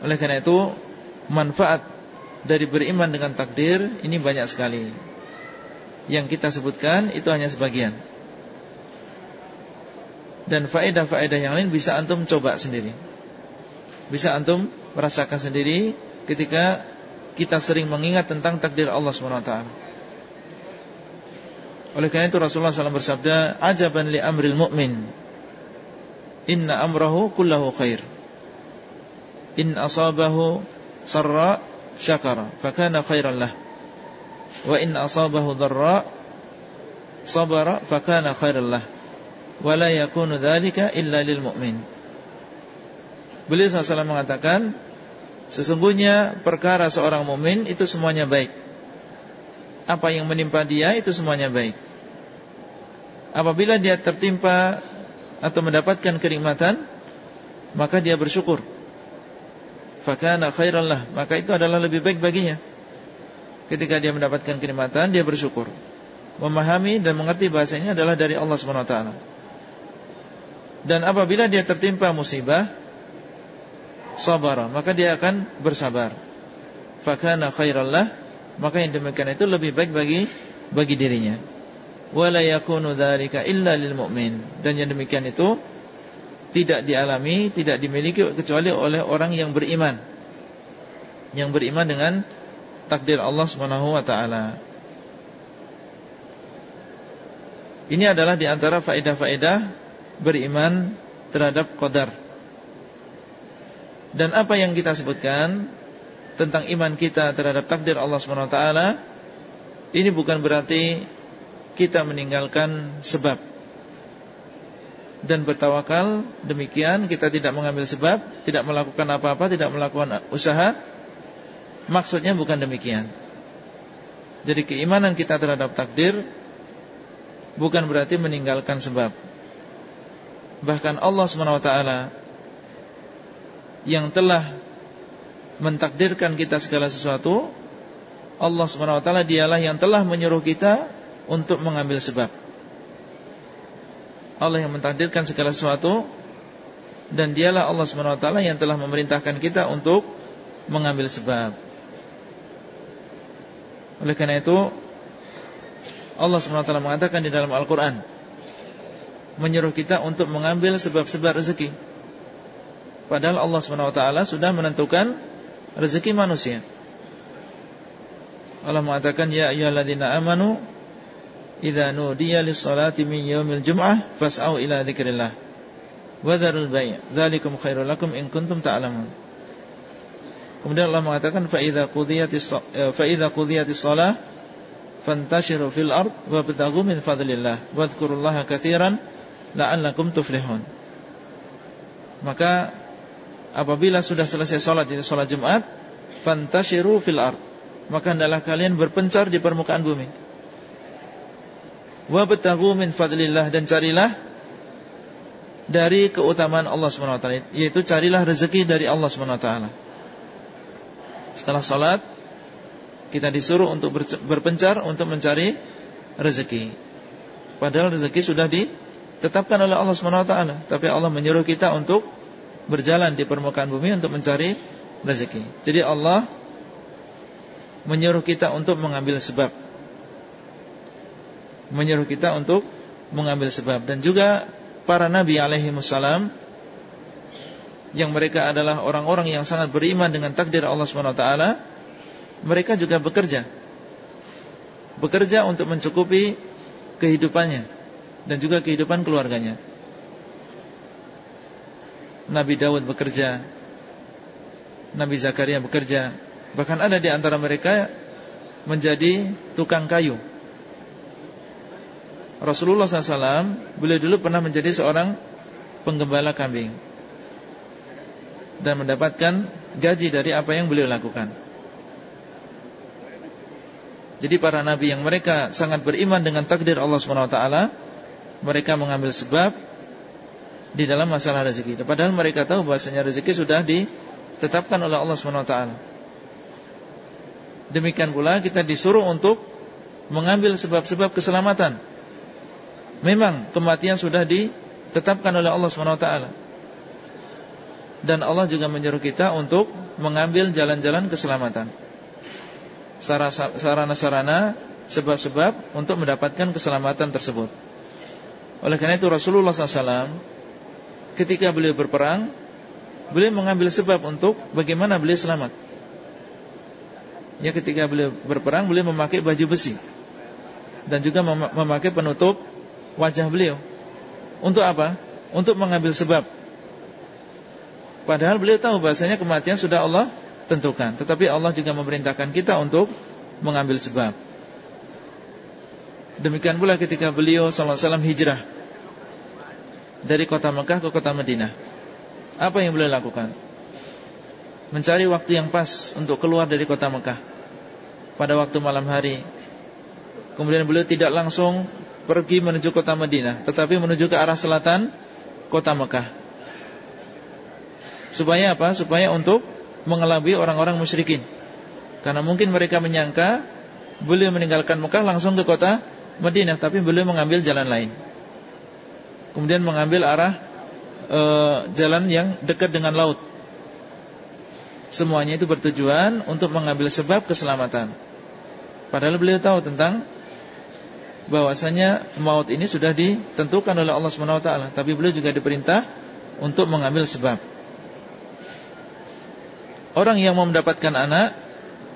Oleh karena itu manfaat dari beriman dengan takdir ini banyak sekali. Yang kita sebutkan itu hanya sebagian. Dan faedah-faedah yang lain bisa antum coba sendiri. Bisa antum merasakan sendiri ketika kita sering mengingat tentang takdir Allah SWT. Oleh karena itu Rasulullah SAW bersabda, "Ajaban li amril mu'min. Inna amrahu kullahu khair." In asabahu sarra syakara fakana khairan lah wa in asabahu dharra sabara fakana khairan lah wa la yakunu dhalika illa lil mu'min. Beliau SAW mengatakan Sesungguhnya perkara seorang mumin itu semuanya baik. Apa yang menimpa dia itu semuanya baik. Apabila dia tertimpa Atau mendapatkan kenikmatan Maka dia bersyukur. Fakana khairan lah maka itu adalah lebih baik baginya. Ketika dia mendapatkan kenikmatan dia bersyukur. Memahami dan mengerti bahasanya adalah dari Allah SWT dan apabila dia tertimpa musibah sabara maka dia akan bersabar fakana khairan lah maka yang demikian itu lebih baik bagi bagi dirinya wala yakunu dzalika illa lil mu'min dan yang demikian itu tidak dialami, tidak dimiliki kecuali oleh orang yang beriman. Yang beriman dengan takdir Allah taala. Ini adalah di antara faedah-faedah beriman terhadap qadar. Dan apa yang kita sebutkan tentang iman kita terhadap takdir Allah Subhanahu wa taala ini bukan berarti kita meninggalkan sebab dan bertawakal demikian kita tidak mengambil sebab, tidak melakukan apa-apa, tidak melakukan usaha. Maksudnya bukan demikian. Jadi keimanan kita terhadap takdir bukan berarti meninggalkan sebab. Bahkan Allah SWT yang telah mentakdirkan kita segala sesuatu, Allah SWT dialah yang telah menyuruh kita untuk mengambil sebab. Allah yang mentakdirkan segala sesuatu dan dialah Allah SWT yang telah memerintahkan kita untuk mengambil sebab. Oleh karena itu Allah SWT mengatakan di dalam Al-Quran Menyuruh kita untuk mengambil sebab-sebab rezeki. Padahal Allah SWT sudah menentukan rezeki manusia. Allah mengatakan Ya ayyuhalladzina amanu idza nudiya lis-salati min yaumil jum'ah fas'au ila dzikrillah wa dzarul bai' dzalikum khairul lakum in kuntum ta'lamun. Kemudian Allah mengatakan fa idza qudiyatis eh, fa shalah fantashiru fil ard wabtaghu min fadlillah wadhkurullaha katsiran la'allakum tuflihun. Maka apabila sudah selesai salat itu salat Jumat fantashiru fil ard. Maka hendaklah kalian berpencar di permukaan bumi. Wabtaghu min fadlillah dan carilah dari keutamaan Allah SWT yaitu carilah rezeki dari Allah SWT setelah salat kita disuruh untuk berpencar untuk mencari rezeki. Padahal rezeki sudah ditetapkan oleh Allah SWT tapi Allah menyuruh kita untuk berjalan di permukaan bumi untuk mencari rezeki. Jadi Allah menyuruh kita untuk mengambil sebab. Menyuruh kita untuk mengambil sebab. Dan juga para nabi alaihi wasallam yang mereka adalah orang-orang yang sangat beriman dengan takdir Allah SWT mereka juga bekerja. Bekerja untuk mencukupi kehidupannya dan juga kehidupan keluarganya. Nabi Dawud bekerja Nabi Zakaria bekerja bahkan ada di antara mereka menjadi tukang kayu. Rasulullah SAW Beliau dulu pernah menjadi seorang Penggembala kambing Dan mendapatkan Gaji dari apa yang beliau lakukan. Jadi para nabi yang mereka Sangat beriman dengan takdir Allah SWT Mereka mengambil sebab Di dalam masalah rezeki Padahal mereka tahu bahasanya rezeki sudah Ditetapkan oleh Allah SWT Demikian pula kita disuruh untuk Mengambil sebab-sebab keselamatan Memang kematian sudah ditetapkan oleh Allah SWT Dan Allah juga menyuruh kita untuk mengambil jalan-jalan keselamatan. Sarana-sarana sebab-sebab untuk mendapatkan keselamatan tersebut. Oleh karena itu Rasulullah SAW ketika beliau berperang, beliau mengambil sebab untuk bagaimana beliau selamat. Ya ketika beliau berperang, beliau memakai baju besi dan juga memakai penutup wajah beliau. Untuk apa? Untuk mengambil sebab. Padahal beliau tahu bahasanya kematian sudah Allah tentukan, tetapi Allah juga memerintahkan kita untuk mengambil sebab. Demikian pula ketika beliau SAW hijrah Dari kota Mekah ke kota Madinah Apa yang beliau lakukan? Mencari waktu yang pas untuk keluar dari kota Mekah Pada waktu malam hari Kemudian beliau tidak langsung pergi menuju kota Madinah Tetapi menuju ke arah selatan kota Mekah Supaya apa? Supaya untuk mengelabui orang-orang musyrikin Karena mungkin mereka menyangka Beliau meninggalkan Mekah langsung ke kota Madinah tapi beliau mengambil jalan lain. Kemudian mengambil arah e, jalan yang dekat dengan laut. Semuanya itu bertujuan untuk mengambil sebab keselamatan. Padahal beliau tahu tentang bahwasanya maut ini sudah ditentukan oleh Allah Subhanahu wa taala, tapi beliau juga diperintah untuk mengambil sebab. Orang yang mau mendapatkan anak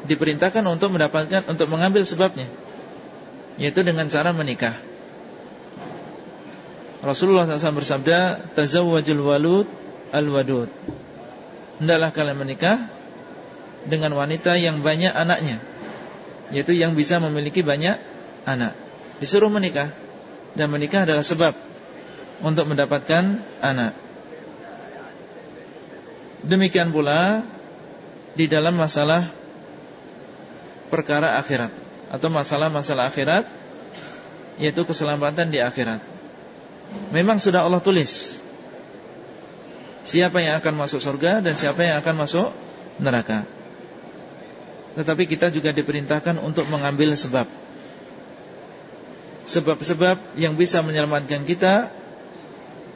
diperintahkan untuk mendapatkan untuk mengambil sebabnya yaitu dengan cara menikah. Rasulullah SAW bersabda, "Tazawwajul walud al-wadud." Hendaklah kalian menikah dengan wanita yang banyak anaknya, yaitu yang bisa memiliki banyak anak. Disuruh menikah dan menikah adalah sebab untuk mendapatkan anak. Demikian pula di dalam masalah perkara akhirat atau masalah-masalah akhirat yaitu keselamatan di akhirat. Memang sudah Allah tulis siapa yang akan masuk surga dan siapa yang akan masuk neraka. Tetapi kita juga diperintahkan untuk mengambil sebab. Sebab-sebab yang bisa menyelamatkan kita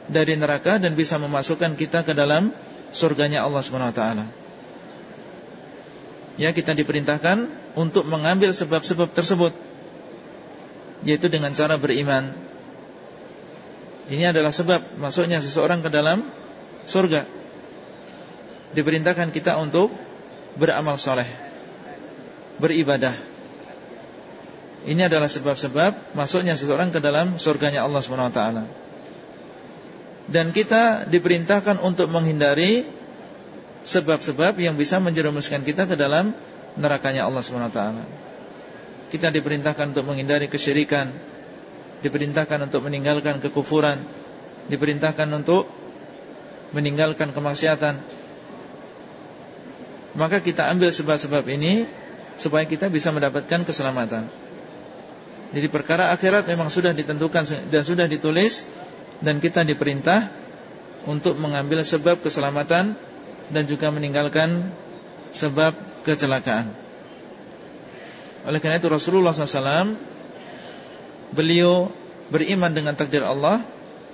dari neraka dan bisa memasukkan kita ke dalam surganya Allah Subhanahu wa taala ya kita diperintahkan untuk mengambil sebab-sebab tersebut yaitu dengan cara beriman. Ini adalah sebab masuknya seseorang ke dalam surga. Diperintahkan kita untuk beramal soleh, beribadah. Ini adalah sebab-sebab masuknya seseorang ke dalam surganya Allah SWT. Dan kita diperintahkan untuk menghindari sebab-sebab yang bisa menjerumuskan kita ke dalam nerakanya Allah SWT. Kita diperintahkan untuk menghindari kesyirikan, diperintahkan untuk meninggalkan kekufuran, diperintahkan untuk meninggalkan kemaksiatan. Maka kita ambil sebab-sebab ini supaya kita bisa mendapatkan keselamatan. Jadi perkara akhirat memang sudah ditentukan dan sudah ditulis dan kita diperintah untuk mengambil sebab keselamatan dan juga meninggalkan sebab kecelakaan. Oleh karena itu Rasulullah SAW beliau beriman dengan takdir Allah,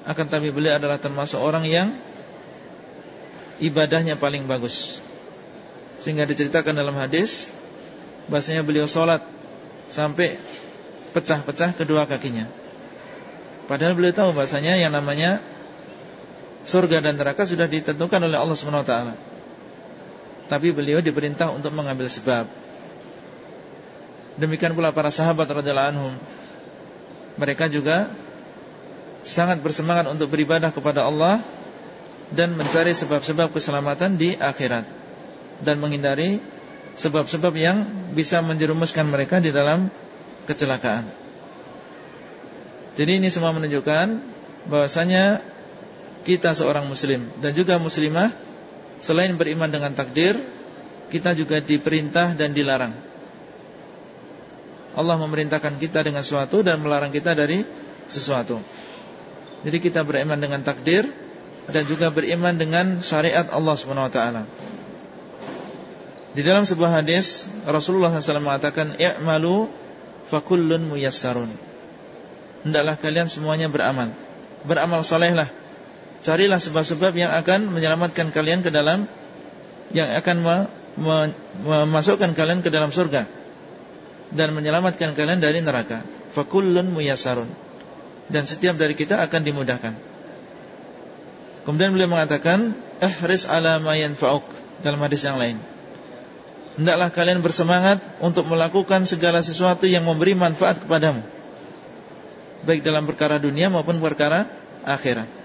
akan tapi beliau adalah termasuk orang yang ibadahnya paling bagus. Sehingga diceritakan dalam hadis bahasanya beliau sholat sampai pecah-pecah kedua kakinya. Padahal beliau tahu bahasanya yang namanya surga dan neraka sudah ditentukan oleh Allah Subhanahu wa taala. Tapi beliau diperintah untuk mengambil sebab. Demikian pula para sahabat radhiyallahu anhum. Mereka juga sangat bersemangat untuk beribadah kepada Allah dan mencari sebab-sebab keselamatan di akhirat dan menghindari sebab-sebab yang bisa menjerumuskan mereka di dalam kecelakaan. Jadi ini semua menunjukkan bahwasanya kita seorang muslim dan juga muslimah selain beriman dengan takdir, kita juga diperintah dan dilarang. Allah memerintahkan kita dengan sesuatu dan melarang kita dari sesuatu. Jadi kita beriman dengan takdir dan juga beriman dengan syariat Allah taala. Di dalam sebuah hadis Rasulullah SAW mengatakan i'malu fakullun muyassarun. Hendaklah kalian semuanya beramal. Beramal salehlah Carilah sebab-sebab yang akan menyelamatkan kalian ke dalam yang akan memasukkan kalian ke dalam surga dan menyelamatkan kalian dari neraka. Fakullun muyasarun. Dan setiap dari kita akan dimudahkan. Kemudian beliau mengatakan, "Ihris ala ma yanfa'uk." Dalam hadis yang lain. Hendaklah kalian bersemangat untuk melakukan segala sesuatu yang memberi manfaat kepadamu. Baik dalam perkara dunia maupun perkara akhirat.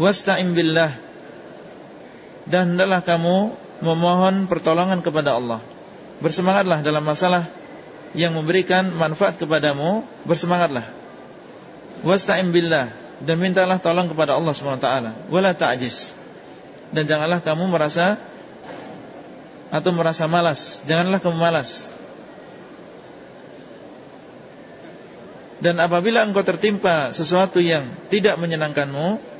Wasta'im billah. Dan hendaklah kamu memohon pertolongan kepada Allah. Bersemangatlah dalam masalah yang memberikan manfaat kepadamu, bersemangatlah. Wasta'im billah dan mintalah tolong kepada Allah SWT Wala ta'jiz Dan janganlah kamu merasa atau merasa malas. Janganlah kamu malas. Dan apabila engkau tertimpa sesuatu yang tidak menyenangkanmu,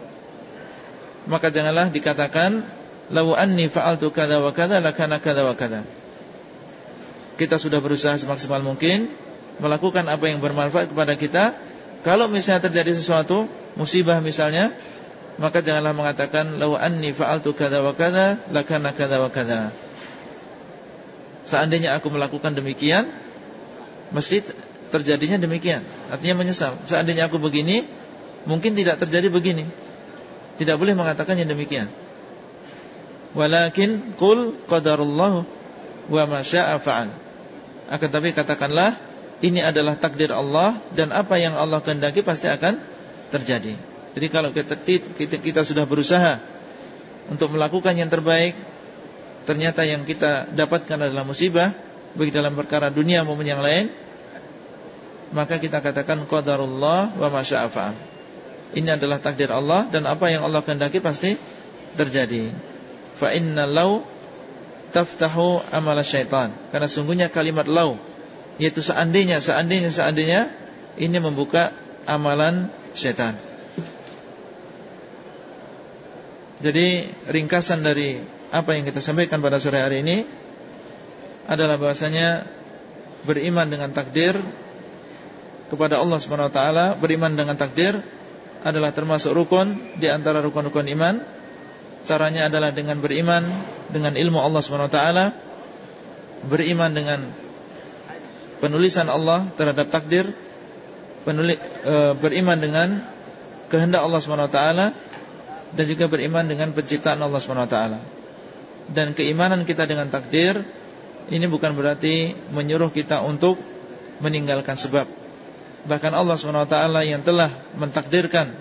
maka janganlah dikatakan lau anni fa'altu kada wa kada lakana kada wa kada. Kita sudah berusaha semaksimal mungkin melakukan apa yang bermanfaat kepada kita. Kalau misalnya terjadi sesuatu, musibah misalnya, maka janganlah mengatakan lau anni fa'altu kada wa kada lakana kada wa kada. Seandainya aku melakukan demikian Mesti terjadinya demikian Artinya menyesal Seandainya aku begini Mungkin tidak terjadi begini Tidak boleh mengatakan yang demikian. Walakin Qul qadarullah Wa masya'a fa'al. Akan tapi katakanlah Ini adalah takdir Allah Dan apa yang Allah kehendaki pasti akan terjadi. Jadi kalau kita, kita, kita sudah berusaha Untuk melakukan yang terbaik ternyata yang kita dapatkan adalah musibah baik dalam perkara dunia maupun yang lain maka kita katakan qadarullah wa masyaa'a ini adalah takdir Allah dan apa yang Allah kehendaki pasti terjadi. Fa inna law taftahu amal syaitan. Karena sungguhnya kalimat law yaitu seandainya seandainya seandainya ini membuka amalan syaitan. Jadi ringkasan dari apa yang kita sampaikan pada sore hari ini adalah bahasanya beriman dengan takdir kepada Allah Subhanahu wa taala, beriman dengan takdir adalah termasuk rukun di antara rukun-rukun iman. Caranya adalah dengan beriman dengan ilmu Allah taala, beriman dengan penulisan Allah terhadap takdir, penuli, e, beriman dengan kehendak Allah taala dan juga beriman dengan penciptaan Allah taala dan keimanan kita dengan takdir ini bukan berarti menyuruh kita untuk meninggalkan sebab. Bahkan Allah SWT yang telah mentakdirkan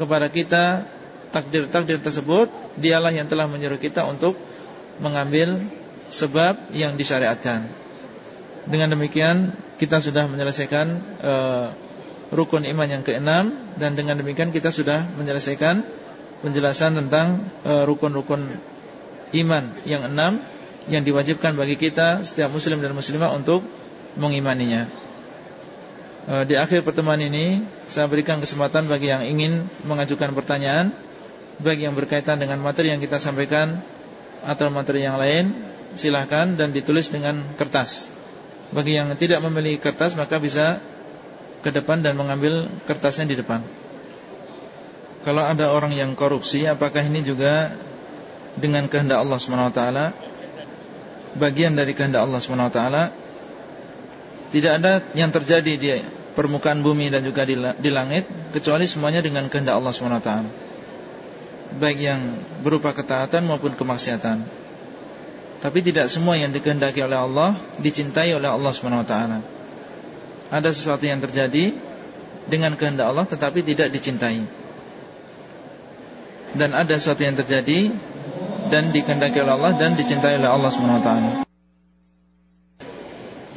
kepada kita takdir-takdir tersebut, dialah yang telah menyuruh kita untuk mengambil sebab yang disyariatkan. Dengan demikian kita sudah menyelesaikan uh, rukun iman yang keenam dan dengan demikian kita sudah menyelesaikan penjelasan tentang eh, rukun-rukun uh, iman yang enam yang diwajibkan bagi kita setiap muslim dan muslimah untuk mengimaninya. E, di akhir pertemuan ini saya berikan kesempatan bagi yang ingin mengajukan pertanyaan bagi yang berkaitan dengan materi yang kita sampaikan atau materi yang lain silahkan dan ditulis dengan kertas. Bagi yang tidak memiliki kertas maka bisa ke depan dan mengambil kertasnya di depan. Kalau ada orang yang korupsi apakah ini juga dengan kehendak Allah SWT Bagian dari kehendak Allah SWT Tidak ada yang terjadi di permukaan bumi dan juga di langit Kecuali semuanya dengan kehendak Allah SWT Baik yang berupa ketaatan maupun kemaksiatan. Tapi tidak semua yang dikehendaki oleh Allah Dicintai oleh Allah SWT Ada sesuatu yang terjadi Dengan kehendak Allah tetapi tidak dicintai. Dan ada sesuatu yang terjadi dan dikehendaki oleh Allah dan dicintai oleh Allah SWT.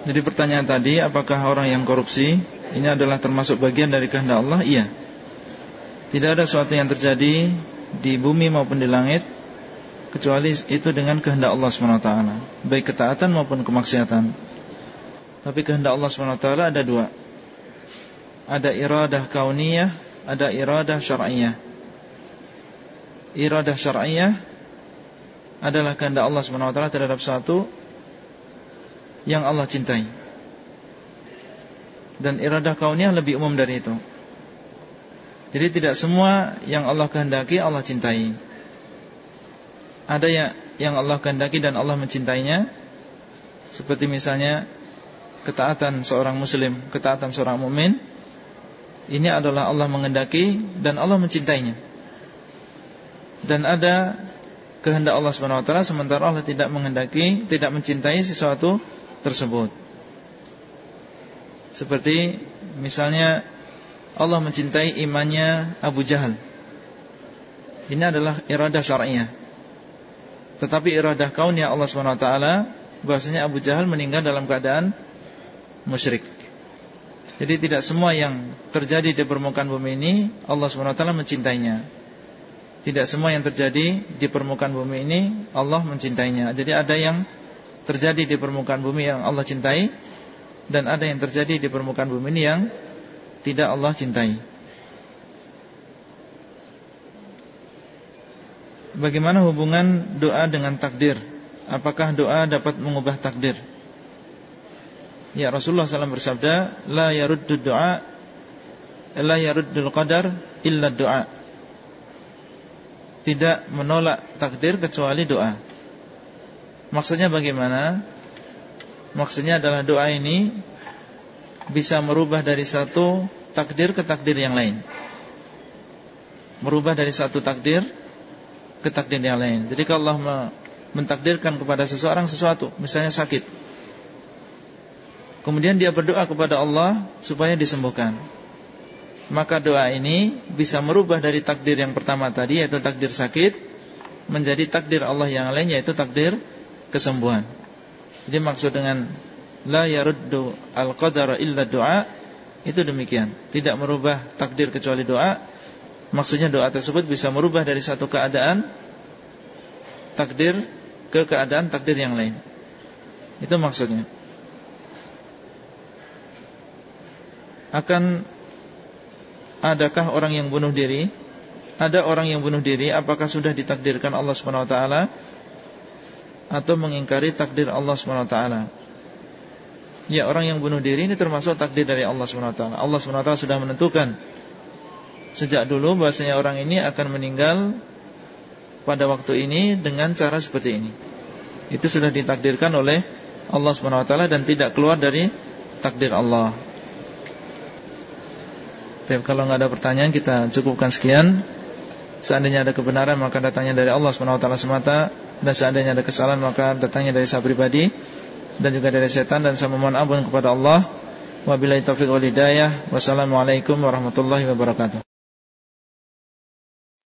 Jadi pertanyaan tadi, apakah orang yang korupsi ini adalah termasuk bagian dari kehendak Allah? Iya. Tidak ada sesuatu yang terjadi di bumi maupun di langit kecuali itu dengan kehendak Allah SWT baik ketaatan maupun kemaksiatan tapi kehendak Allah SWT ada dua ada iradah kauniyah ada iradah syar'iyah iradah syar'iyah adalah kehendak Allah SWT terhadap sesuatu yang Allah cintai. Dan iradah kauniyah lebih umum dari itu. Jadi tidak semua yang Allah kehendaki Allah cintai. ada yang yang Allah kehendaki dan Allah mencintainya seperti misalnya ketaatan seorang muslim, ketaatan seorang mukmin ini adalah Allah mengendaki dan Allah mencintainya. Dan ada kehendak Allah taala sementara Allah tidak menghendaki, tidak mencintai sesuatu tersebut. Seperti misalnya Allah mencintai imannya Abu Jahal. Ini adalah iradah syar'iyah. Tetapi iradah kaunnya Allah taala bahwasanya Abu Jahal meninggal dalam keadaan musyrik. Jadi tidak semua yang terjadi di permukaan bumi ini Allah taala mencintainya. Tidak semua yang terjadi di permukaan bumi ini Allah mencintainya. Jadi ada yang terjadi di permukaan bumi yang Allah cintai dan ada yang terjadi di permukaan bumi ini yang tidak Allah cintai. Bagaimana hubungan doa dengan takdir? Apakah doa dapat mengubah takdir? Ya Rasulullah SAW bersabda, la yaruddu doa, la yaruddul qadar illa doa. Tidak menolak takdir kecuali doa. Maksudnya bagaimana? Maksudnya adalah doa ini bisa merubah dari satu takdir ke takdir yang lain. Merubah dari satu takdir ke takdir yang lain. Jadi kalau Allah mentakdirkan kepada seseorang sesuatu, misalnya sakit, Kemudian dia berdoa kepada Allah supaya disembuhkan Maka doa ini bisa merubah dari takdir yang pertama tadi Yaitu takdir sakit Menjadi takdir Allah yang lain Yaitu takdir kesembuhan. Jadi maksud dengan La yaruddu al-qadara illa doa Itu demikian. Tidak merubah takdir kecuali doa. Maksudnya doa tersebut bisa merubah dari satu keadaan Takdir ke keadaan takdir yang lain. Itu maksudnya. Akan adakah orang yang bunuh diri? Ada orang yang bunuh diri apakah sudah ditakdirkan Allah Subhanahu wa taala atau mengingkari takdir Allah taala? Ya, orang yang bunuh diri ini termasuk takdir dari Allah taala. Allah taala sudah menentukan sejak dulu bahasanya orang ini akan meninggal pada waktu ini dengan cara seperti ini. Itu sudah ditakdirkan oleh Allah taala dan tidak keluar dari takdir Allah. Tapi kalau nggak ada pertanyaan kita cukupkan sekian. Seandainya ada kebenaran maka datangnya dari Allah SWT semata dan seandainya ada kesalahan maka datangnya dari saya pribadi dan juga dari setan dan saya memohon ampun kepada Allah. Wabillahi taufiq wal hidayah. Wassalamualaikum warahmatullahi wabarakatuh.